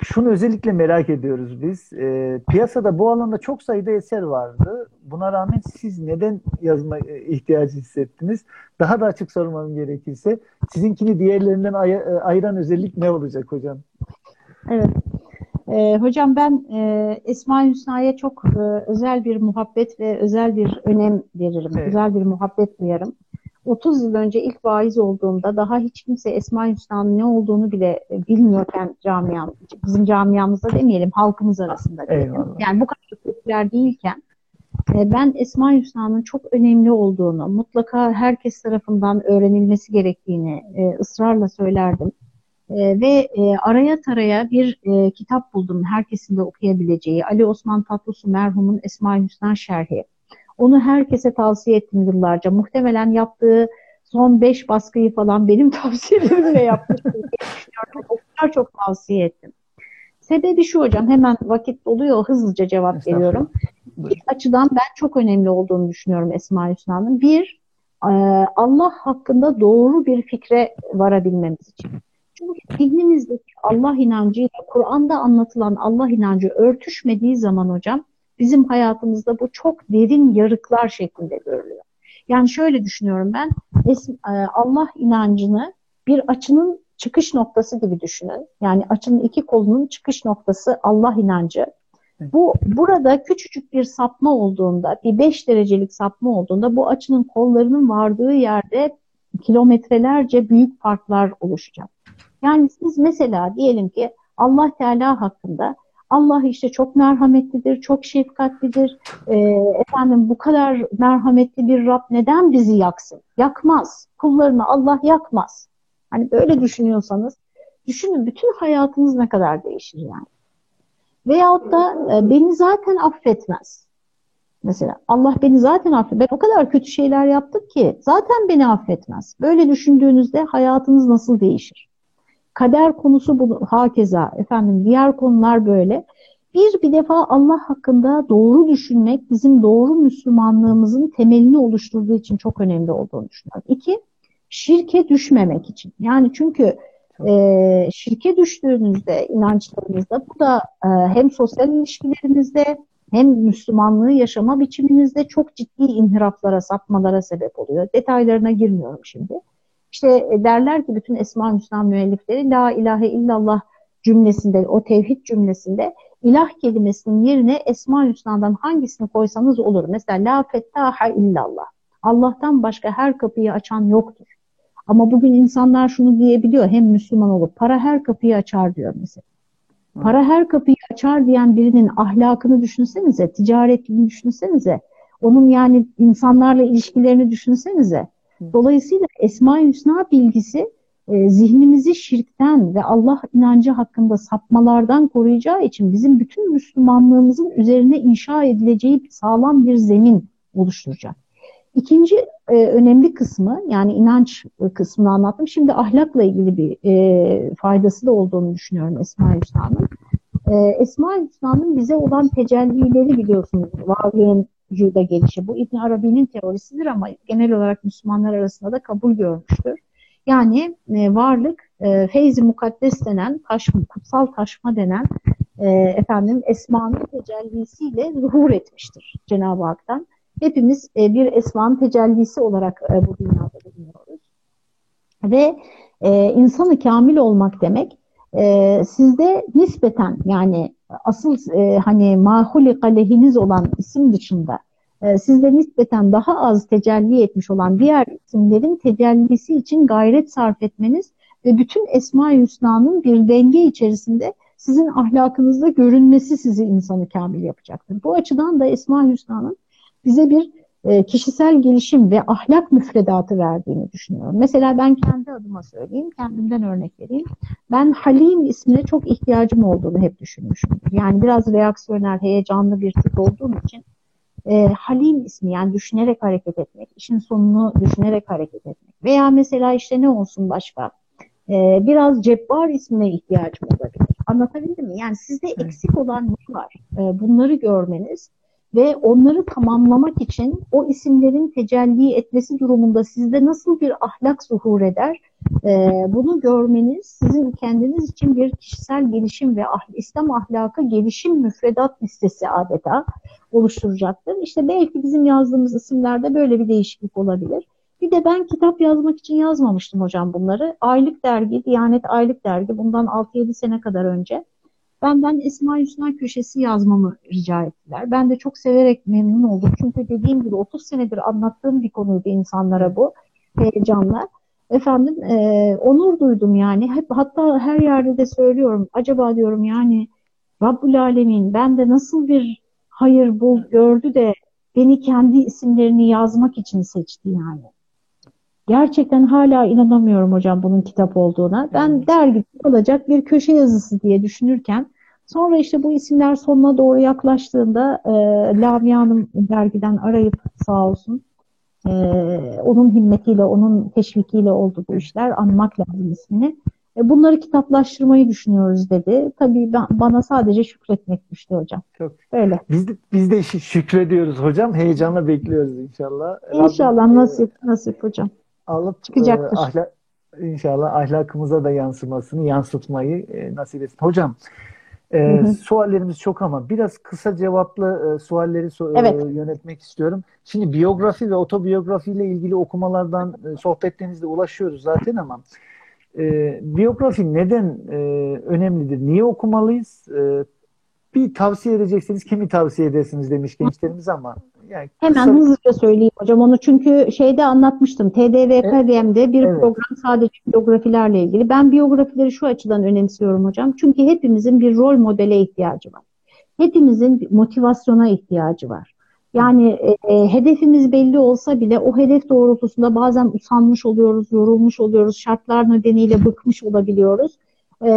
şunu özellikle merak ediyoruz biz. E, piyasada bu alanda çok sayıda eser vardı. Buna rağmen siz neden yazma e, ihtiyacı hissettiniz? Daha da açık sormam gerekirse sizinkini diğerlerinden ay- e, ayıran özellik ne olacak hocam? Evet. E, hocam ben e, Esma Hüsna'ya çok e, özel bir muhabbet ve özel bir önem veririm. Evet. Özel bir muhabbet duyarım. 30 yıl önce ilk vaiz olduğumda daha hiç kimse Esma Hüsna'nın ne olduğunu bile e, bilmiyorken camiam, bizim camiamızda demeyelim halkımız arasında diyelim. Yani bu kadar popüler değilken e, ben Esma Hüsna'nın çok önemli olduğunu, mutlaka herkes tarafından öğrenilmesi gerektiğini e, ısrarla söylerdim. Ve araya taraya bir kitap buldum herkesin de okuyabileceği Ali Osman Tatlısu merhumun Esma Hüsna Şerhi. Onu herkese tavsiye ettim yıllarca. Muhtemelen yaptığı son beş baskıyı falan benim tavsiyelerimle yapmıştım. o kadar çok tavsiye ettim. Sebebi şu hocam hemen vakit doluyor hızlıca cevap veriyorum. Bir açıdan ben çok önemli olduğunu düşünüyorum Esma Hüsna'nın. Bir, e, Allah hakkında doğru bir fikre varabilmemiz için. Çünkü zihnimizdeki Allah inancıyla Kur'an'da anlatılan Allah inancı örtüşmediği zaman hocam bizim hayatımızda bu çok derin yarıklar şeklinde görülüyor. Yani şöyle düşünüyorum ben, e, Allah inancını bir açının çıkış noktası gibi düşünün. Yani açının iki kolunun çıkış noktası Allah inancı. Bu burada küçücük bir sapma olduğunda, bir 5 derecelik sapma olduğunda bu açının kollarının vardığı yerde kilometrelerce büyük farklar oluşacak. Yani siz mesela diyelim ki Allah Teala hakkında Allah işte çok merhametlidir, çok şefkatlidir. E, efendim bu kadar merhametli bir Rab neden bizi yaksın? Yakmaz. Kullarını Allah yakmaz. Hani böyle düşünüyorsanız düşünün bütün hayatınız ne kadar değişir yani. Veyahut da e, beni zaten affetmez. Mesela Allah beni zaten affet. Ben o kadar kötü şeyler yaptık ki zaten beni affetmez. Böyle düşündüğünüzde hayatınız nasıl değişir? Kader konusu bu hakeza. Efendim diğer konular böyle. Bir bir defa Allah hakkında doğru düşünmek bizim doğru Müslümanlığımızın temelini oluşturduğu için çok önemli olduğunu düşünüyorum. İki, şirke düşmemek için. Yani çünkü e, şirke düştüğünüzde inançlarınızda bu da e, hem sosyal ilişkilerinizde hem Müslümanlığı yaşama biçiminizde çok ciddi inhiraflara, sapmalara sebep oluyor. Detaylarına girmiyorum şimdi. İşte e, derler ki bütün Esma-ı Hüsna müellifleri La ilahe illallah cümlesinde, o tevhid cümlesinde ilah kelimesinin yerine Esma-ı Hüsna'dan hangisini koysanız olur. Mesela La fettaha illallah. Allah'tan başka her kapıyı açan yoktur. Ama bugün insanlar şunu diyebiliyor hem Müslüman olup para her kapıyı açar diyor mesela. Para her kapıyı açar diyen birinin ahlakını düşünsenize, ticaretini düşünsenize, onun yani insanlarla ilişkilerini düşünsenize. Dolayısıyla Esma-i Hüsna bilgisi e, zihnimizi şirkten ve Allah inancı hakkında sapmalardan koruyacağı için bizim bütün Müslümanlığımızın üzerine inşa edileceği sağlam bir zemin oluşturacak. İkinci e, önemli kısmı yani inanç kısmını anlattım. Şimdi ahlakla ilgili bir e, faydası da olduğunu düşünüyorum Esma-i Hüsna'nın. E, Esma-i Hüsna'nın bize olan tecellileri biliyorsunuz varlığın vücuda gelişi. Bu İbn Arabi'nin teorisidir ama genel olarak Müslümanlar arasında da kabul görmüştür. Yani e, varlık e, feyzi mukaddes denen, taşma, kutsal taşma denen e, efendim esmanın tecellisiyle zuhur etmiştir Cenab-ı Hak'tan. Hepimiz e, bir esmanın tecellisi olarak e, bu dünyada bulunuyoruz. Ve e, insanı kamil olmak demek e, sizde nispeten yani asıl e, hani mahulika lehiniz olan isim dışında e, sizde nispeten daha az tecelli etmiş olan diğer isimlerin tecellisi için gayret sarf etmeniz ve bütün Esma-i Hüsna'nın bir denge içerisinde sizin ahlakınızda görünmesi sizi insanı kamil yapacaktır. Bu açıdan da Esma-i Hüsna'nın bize bir e, kişisel gelişim ve ahlak müfredatı verdiğini düşünüyorum. Mesela ben kendi adıma söyleyeyim, kendimden örnek vereyim. Ben Halim ismine çok ihtiyacım olduğunu hep düşünmüşümdür. Yani biraz reaksiyoner, heyecanlı bir tip olduğum için e, Halim ismi yani düşünerek hareket etmek, işin sonunu düşünerek hareket etmek. Veya mesela işte ne olsun başka? E, biraz Cebbar ismine ihtiyacım olabilir. Anlatabildim mi? Yani sizde eksik olan ne var? E, bunları görmeniz ve onları tamamlamak için o isimlerin tecelli etmesi durumunda sizde nasıl bir ahlak zuhur eder? Ee, bunu görmeniz sizin kendiniz için bir kişisel gelişim ve ah, İslam ahlakı gelişim müfredat listesi adeta oluşturacaktır. İşte belki bizim yazdığımız isimlerde böyle bir değişiklik olabilir. Bir de ben kitap yazmak için yazmamıştım hocam bunları. Aylık dergi, Diyanet Aylık Dergi bundan 6-7 sene kadar önce benden Esma Hüsna Köşesi yazmamı rica ettiler. Ben de çok severek memnun oldum. Çünkü dediğim gibi 30 senedir anlattığım bir konuydu insanlara bu heyecanla. Efendim e, onur duydum yani. Hep hatta her yerde de söylüyorum. Acaba diyorum yani Rabbul Alemin ben de nasıl bir hayır bul gördü de beni kendi isimlerini yazmak için seçti yani. Gerçekten hala inanamıyorum hocam bunun kitap olduğuna. Ben evet. dergi olacak bir köşe yazısı diye düşünürken sonra işte bu isimler sonuna doğru yaklaştığında e, Lamia Hanım dergiden arayıp sağ olsun e, onun himmetiyle, onun teşvikiyle oldu bu işler. Anmak lazım ismini. E, bunları kitaplaştırmayı düşünüyoruz dedi. Tabii ben, bana sadece şükretmek düştü hocam. Çok. Öyle. Biz de, biz de şükrediyoruz hocam. Heyecanla bekliyoruz inşallah. İnşallah Rabbim, nasip nasip hocam alıp çıkacaktır. E, ahlak, inşallah ahlakımıza da yansımasını, yansıtmayı e, nasip etsin. Hocam e, hı hı. suallerimiz çok ama biraz kısa cevaplı e, sualleri so- evet. e, yönetmek istiyorum. Şimdi biyografi ve otobiyografiyle ilgili okumalardan, e, sohbetlerinizde ulaşıyoruz zaten ama e, biyografi neden e, önemlidir? Niye okumalıyız? E, bir tavsiye edeceksiniz, kimi tavsiye edersiniz demiş gençlerimiz ama yani Hemen kısa... hızlıca söyleyeyim hocam onu çünkü şeyde anlatmıştım. TDVKGM'de bir evet. program sadece biyografilerle ilgili. Ben biyografileri şu açıdan önemsiyorum hocam. Çünkü hepimizin bir rol modele ihtiyacı var. Hepimizin motivasyona ihtiyacı var. Yani e, e, hedefimiz belli olsa bile o hedef doğrultusunda bazen usanmış oluyoruz, yorulmuş oluyoruz, şartlar nedeniyle bıkmış olabiliyoruz. E,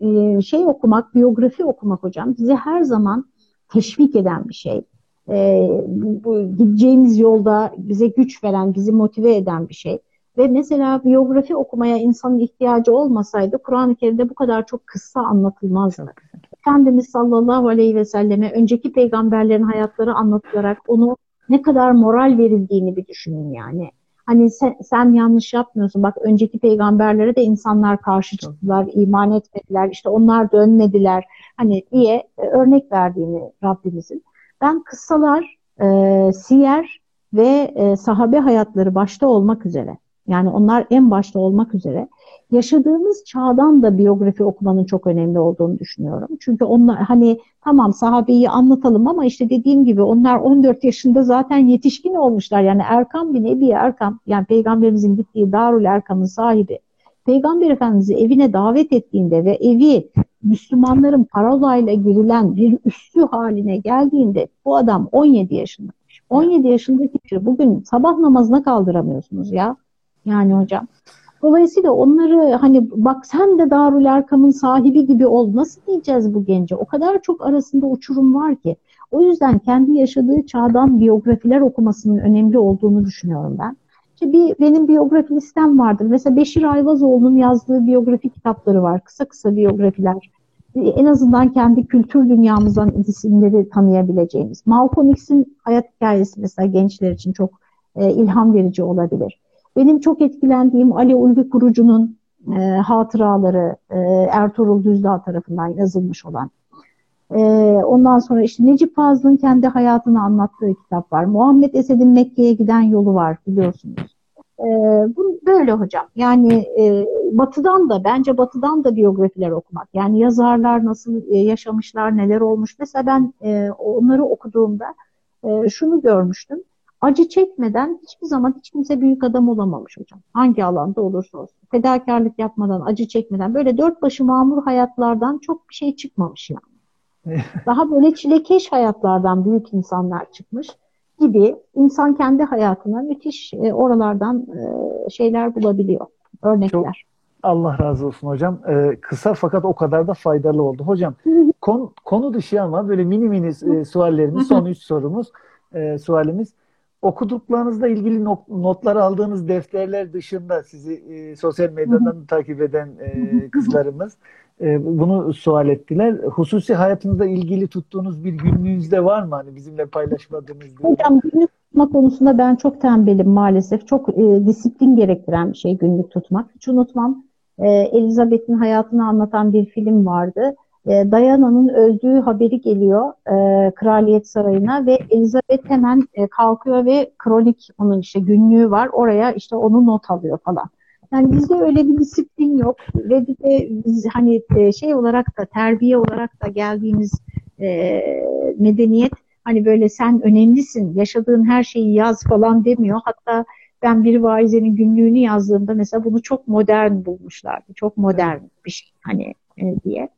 e, şey okumak, biyografi okumak hocam bizi her zaman teşvik eden bir şey e, bu gideceğimiz yolda bize güç veren, bizi motive eden bir şey. Ve mesela biyografi okumaya insanın ihtiyacı olmasaydı Kur'an-ı Kerim'de bu kadar çok kısa anlatılmazdı. Efendimiz sallallahu aleyhi ve selleme önceki peygamberlerin hayatları anlatılarak onu ne kadar moral verildiğini bir düşünün yani. Hani sen, sen yanlış yapmıyorsun. Bak önceki peygamberlere de insanlar karşı çıktılar, iman etmediler, işte onlar dönmediler. Hani diye e, örnek verdiğini Rabbimizin. Ben kıssalar, e, siyer ve e, sahabe hayatları başta olmak üzere, yani onlar en başta olmak üzere yaşadığımız çağdan da biyografi okumanın çok önemli olduğunu düşünüyorum. Çünkü onlar hani tamam sahabeyi anlatalım ama işte dediğim gibi onlar 14 yaşında zaten yetişkin olmuşlar. Yani Erkam bin Ebi Erkam yani peygamberimizin gittiği Darül Erkam'ın sahibi Peygamber Efendimiz'i evine davet ettiğinde ve evi Müslümanların parolayla girilen bir üssü haline geldiğinde bu adam 17 yaşındaymış. 17 yaşındaki biri bugün sabah namazına kaldıramıyorsunuz ya. Yani hocam. Dolayısıyla onları hani bak sen de Darül Erkam'ın sahibi gibi ol. Nasıl diyeceğiz bu gence? O kadar çok arasında uçurum var ki. O yüzden kendi yaşadığı çağdan biyografiler okumasının önemli olduğunu düşünüyorum ben. İşte bir benim biyografi listem vardır. Mesela Beşir Ayvazoğlu'nun yazdığı biyografi kitapları var. Kısa kısa biyografiler. En azından kendi kültür dünyamızdan isimleri tanıyabileceğimiz. Malcolm X'in hayat hikayesi mesela gençler için çok e, ilham verici olabilir. Benim çok etkilendiğim Ali Ulvi Kurucu'nun e, hatıraları e, Ertuğrul Düzdağ tarafından yazılmış olan ee, ondan sonra işte Necip Fazıl'ın kendi hayatını anlattığı kitap var. Muhammed Esed'in Mekke'ye giden yolu var biliyorsunuz. Ee, bu böyle hocam. Yani e, batıdan da bence batıdan da biyografiler okumak. Yani yazarlar nasıl e, yaşamışlar, neler olmuş. Mesela ben e, onları okuduğumda e, şunu görmüştüm. Acı çekmeden hiçbir zaman hiç kimse büyük adam olamamış hocam. Hangi alanda olursa olsun. Fedakarlık yapmadan, acı çekmeden böyle dört başı mamur hayatlardan çok bir şey çıkmamış yani. Daha böyle çilekeş hayatlardan büyük insanlar çıkmış gibi insan kendi hayatına müthiş e, oralardan e, şeyler bulabiliyor, örnekler. Çok, Allah razı olsun hocam. Ee, kısa fakat o kadar da faydalı oldu. Hocam kon, konu dışı ama böyle mini mini e, suallerimiz, son üç sorumuz, e, sualimiz. Okuduklarınızla ilgili not, notlar aldığınız defterler dışında sizi e, sosyal medyadan takip eden e, kızlarımız bunu sual ettiler. Hususi hayatınızda ilgili tuttuğunuz bir günlüğünüz de var mı? Hani bizimle paylaşmadığınız gibi. Hocam günlük tutma konusunda ben çok tembelim maalesef. Çok e, disiplin gerektiren bir şey günlük tutmak. Hiç unutmam. E, Elizabeth'in hayatını anlatan bir film vardı. E, Diana'nın öldüğü haberi geliyor e, Kraliyet Sarayı'na ve Elizabeth hemen e, kalkıyor ve kronik onun işte günlüğü var. Oraya işte onu not alıyor falan. Yani bizde öyle bir disiplin yok ve bir de biz hani e, şey olarak da terbiye olarak da geldiğimiz e, medeniyet hani böyle sen önemlisin, yaşadığın her şeyi yaz falan demiyor. Hatta ben bir vaizenin günlüğünü yazdığımda mesela bunu çok modern bulmuşlardı. Çok modern bir şey hani e, diye.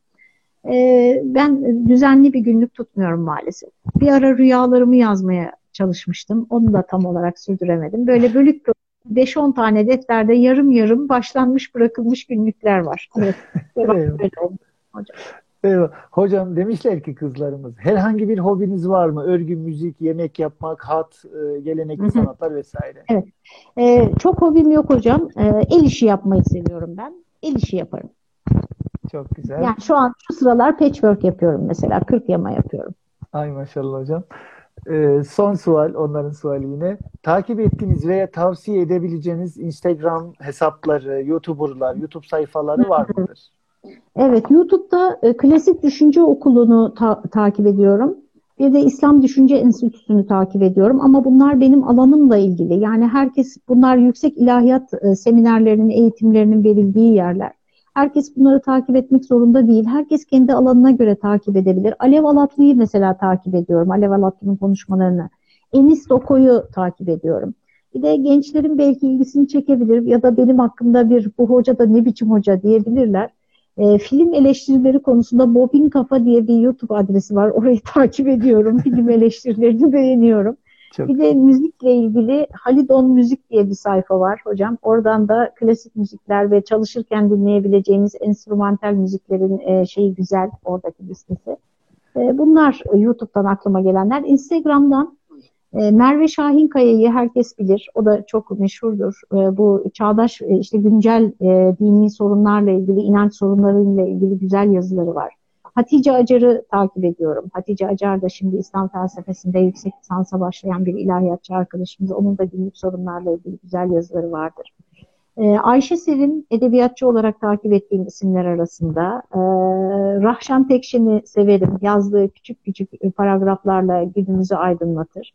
E, ben düzenli bir günlük tutmuyorum maalesef. Bir ara rüyalarımı yazmaya çalışmıştım. Onu da tam olarak sürdüremedim. Böyle bölük 5-10 tane defterde yarım yarım başlanmış bırakılmış günlükler var. Evet. Böyle hocam. Eyvah. Hocam demişler ki kızlarımız herhangi bir hobiniz var mı? Örgü, müzik, yemek yapmak, hat, e, gelenekli sanatlar vesaire. Evet. Ee, çok hobim yok hocam. Ee, el işi yapmayı seviyorum ben. El işi yaparım. Çok güzel. Yani şu an şu sıralar patchwork yapıyorum mesela. Kırk yama yapıyorum. Ay maşallah hocam. Ee, son sual, onların suali yine. Takip ettiğiniz veya tavsiye edebileceğiniz Instagram hesapları, YouTuber'lar, YouTube sayfaları var mıdır? Evet, YouTube'da e, Klasik Düşünce Okulu'nu ta- takip ediyorum. Bir de İslam Düşünce Enstitüsü'nü takip ediyorum. Ama bunlar benim alanımla ilgili. Yani herkes, bunlar yüksek ilahiyat e, seminerlerinin, eğitimlerinin verildiği yerler. Herkes bunları takip etmek zorunda değil. Herkes kendi alanına göre takip edebilir. Alev Alatlı'yı mesela takip ediyorum. Alev Alatlı'nın konuşmalarını. Enis Doko'yu takip ediyorum. Bir de gençlerin belki ilgisini çekebilir ya da benim hakkımda bir bu hoca da ne biçim hoca diyebilirler. E, film eleştirileri konusunda Bobin Kafa diye bir YouTube adresi var. Orayı takip ediyorum. film eleştirilerini beğeniyorum. Çok. Bir de müzikle ilgili Halidon Müzik diye bir sayfa var hocam. Oradan da klasik müzikler ve çalışırken dinleyebileceğimiz enstrümantal müziklerin e, şeyi güzel oradaki listesi. E, bunlar YouTube'dan aklıma gelenler. Instagram'dan e, Merve Şahinkaya'yı herkes bilir. O da çok meşhurdur. E, bu çağdaş e, işte güncel e, dini sorunlarla ilgili, inanç sorunlarıyla ilgili güzel yazıları var. Hatice Acar'ı takip ediyorum. Hatice Acar da şimdi İslam felsefesinde yüksek lisansa başlayan bir ilahiyatçı arkadaşımız. Onun da günlük sorunlarla ilgili güzel yazıları vardır. Ee, Ayşe Sevin edebiyatçı olarak takip ettiğim isimler arasında. Ee, Rahşan Tekşen'i severim. Yazdığı küçük küçük paragraflarla günümüzü aydınlatır.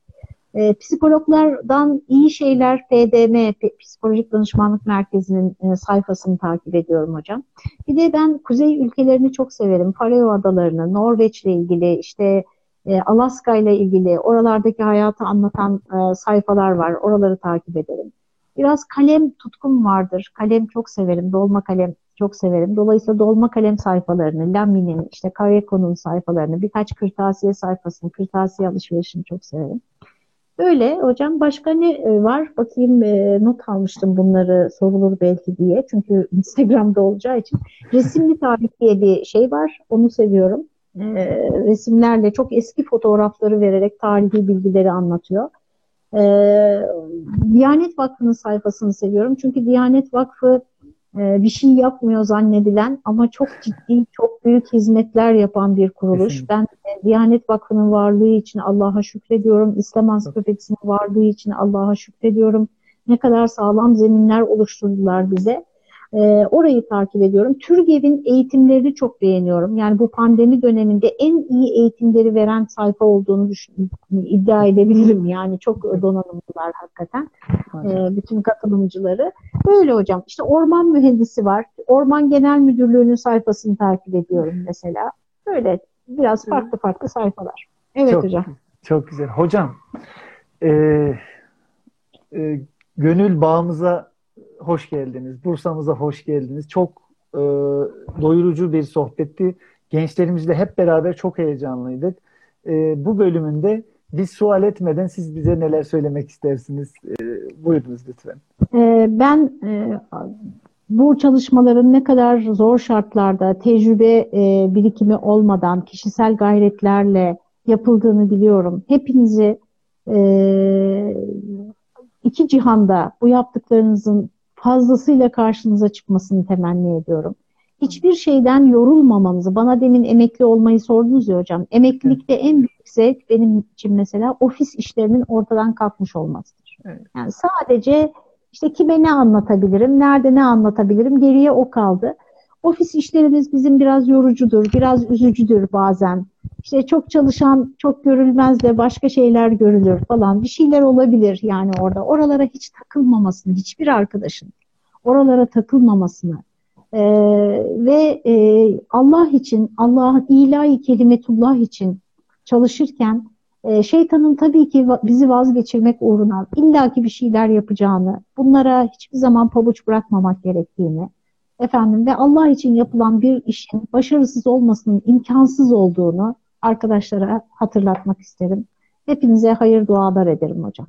E, psikologlardan iyi şeyler PDM, Psikolojik Danışmanlık Merkezi'nin e, sayfasını takip ediyorum hocam. Bir de ben kuzey ülkelerini çok severim. Faroe Adalarını, Norveç'le ilgili, işte e, Alaska ile ilgili oralardaki hayatı anlatan e, sayfalar var. Oraları takip ederim. Biraz kalem tutkum vardır. Kalem çok severim. Dolma kalem çok severim. Dolayısıyla dolma kalem sayfalarını, Lami'nin, işte Kareko'nun sayfalarını, birkaç kırtasiye sayfasını, kırtasiye alışverişini çok severim. Öyle hocam başka ne e, var? Bakayım e, not almıştım bunları sorulur belki diye. Çünkü Instagram'da olacağı için. Resimli tarih diye bir şey var. Onu seviyorum. E, resimlerle çok eski fotoğrafları vererek tarihi bilgileri anlatıyor. E, Diyanet Vakfı'nın sayfasını seviyorum. Çünkü Diyanet Vakfı e, bir şey yapmıyor zannedilen ama çok ciddi, çok büyük hizmetler yapan bir kuruluş. Kesinlikle. Ben e, Diyanet Vakfı'nın varlığı için Allah'a şükrediyorum. İslam Ansiklopedisi'nin varlığı için Allah'a şükrediyorum. Ne kadar sağlam zeminler oluşturdular bize. E, orayı takip ediyorum. TÜRGEV'in eğitimlerini çok beğeniyorum. Yani bu pandemi döneminde en iyi eğitimleri veren sayfa olduğunu düşün, iddia edebilirim. Yani çok donanımlılar hakikaten. E, bütün katılımcıları. Böyle hocam. İşte orman mühendisi var. Orman Genel Müdürlüğü'nün sayfasını takip ediyorum mesela. Böyle biraz farklı farklı sayfalar. Evet çok, hocam. Çok güzel. Hocam e, e, gönül bağımıza hoş geldiniz. Bursa'mıza hoş geldiniz. Çok e, doyurucu bir sohbetti. Gençlerimizle hep beraber çok heyecanlıydık. E, bu bölümünde biz sual etmeden siz bize neler söylemek istersiniz? E, buyurunuz lütfen. E, ben e, bu çalışmaların ne kadar zor şartlarda tecrübe e, birikimi olmadan kişisel gayretlerle yapıldığını biliyorum. Hepinizi e, iki cihanda bu yaptıklarınızın fazlasıyla karşınıza çıkmasını temenni ediyorum. hiçbir şeyden yorulmamamızı, bana demin emekli olmayı sordunuz ya hocam. Emeklilikte en büyük zevk benim için mesela ofis işlerinin ortadan kalkmış olmasıdır. Yani sadece işte kime ne anlatabilirim, nerede ne anlatabilirim geriye o kaldı. Ofis işlerimiz bizim biraz yorucudur, biraz üzücüdür bazen. İşte çok çalışan çok görülmez de başka şeyler görülür falan. Bir şeyler olabilir yani orada. Oralara hiç takılmamasını, hiçbir arkadaşın oralara takılmamasını e, ve e, Allah için, Allah'ın ilahi kelimetullah için çalışırken e, şeytanın tabii ki bizi vazgeçirmek uğruna illaki bir şeyler yapacağını, bunlara hiçbir zaman pabuç bırakmamak gerektiğini, efendim ve Allah için yapılan bir işin başarısız olmasının imkansız olduğunu arkadaşlara hatırlatmak isterim. Hepinize hayır dualar ederim hocam.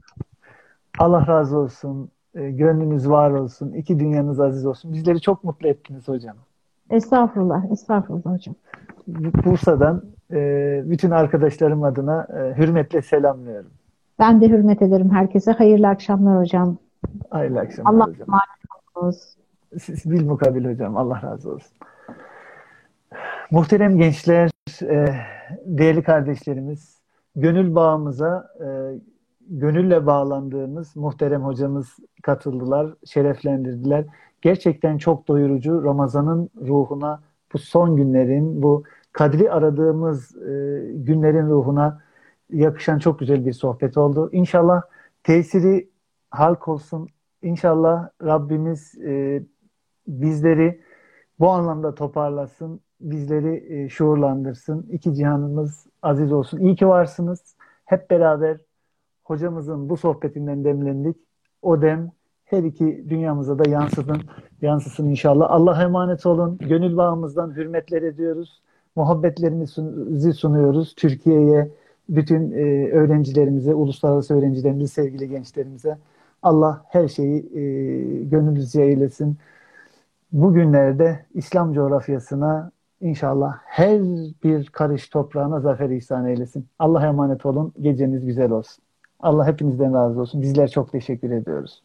Allah razı olsun. E, gönlünüz var olsun. İki dünyanız aziz olsun. Bizleri çok mutlu ettiniz hocam. Estağfurullah. Estağfurullah hocam. Bursa'dan e, bütün arkadaşlarım adına e, hürmetle selamlıyorum. Ben de hürmet ederim herkese. Hayırlı akşamlar hocam. Hayırlı akşamlar Allah hocam. Allah. Siz bil mukabil hocam. Allah razı olsun. Muhterem gençler, e, değerli kardeşlerimiz, gönül bağımıza e, gönülle bağlandığımız muhterem hocamız katıldılar, şereflendirdiler. Gerçekten çok doyurucu Ramazan'ın ruhuna, bu son günlerin, bu kadri aradığımız e, günlerin ruhuna yakışan çok güzel bir sohbet oldu. İnşallah tesiri halk olsun. İnşallah Rabbimiz e, bizleri bu anlamda toparlasın, bizleri e, şuurlandırsın. İki cihanımız aziz olsun. İyi ki varsınız. Hep beraber hocamızın bu sohbetinden demlendik. O dem her iki dünyamıza da yansıdın, yansısın inşallah. Allah'a emanet olun. Gönül bağımızdan hürmetler ediyoruz. Muhabbetlerimizi sunuyoruz Türkiye'ye, bütün e, öğrencilerimize, uluslararası öğrencilerimize, sevgili gençlerimize. Allah her şeyi e, gönlünüzce eylesin. Bugünlerde İslam coğrafyasına inşallah her bir karış toprağına zafer ihsan eylesin. Allah'a emanet olun. Geceniz güzel olsun. Allah hepinizden razı olsun. Bizler çok teşekkür ediyoruz.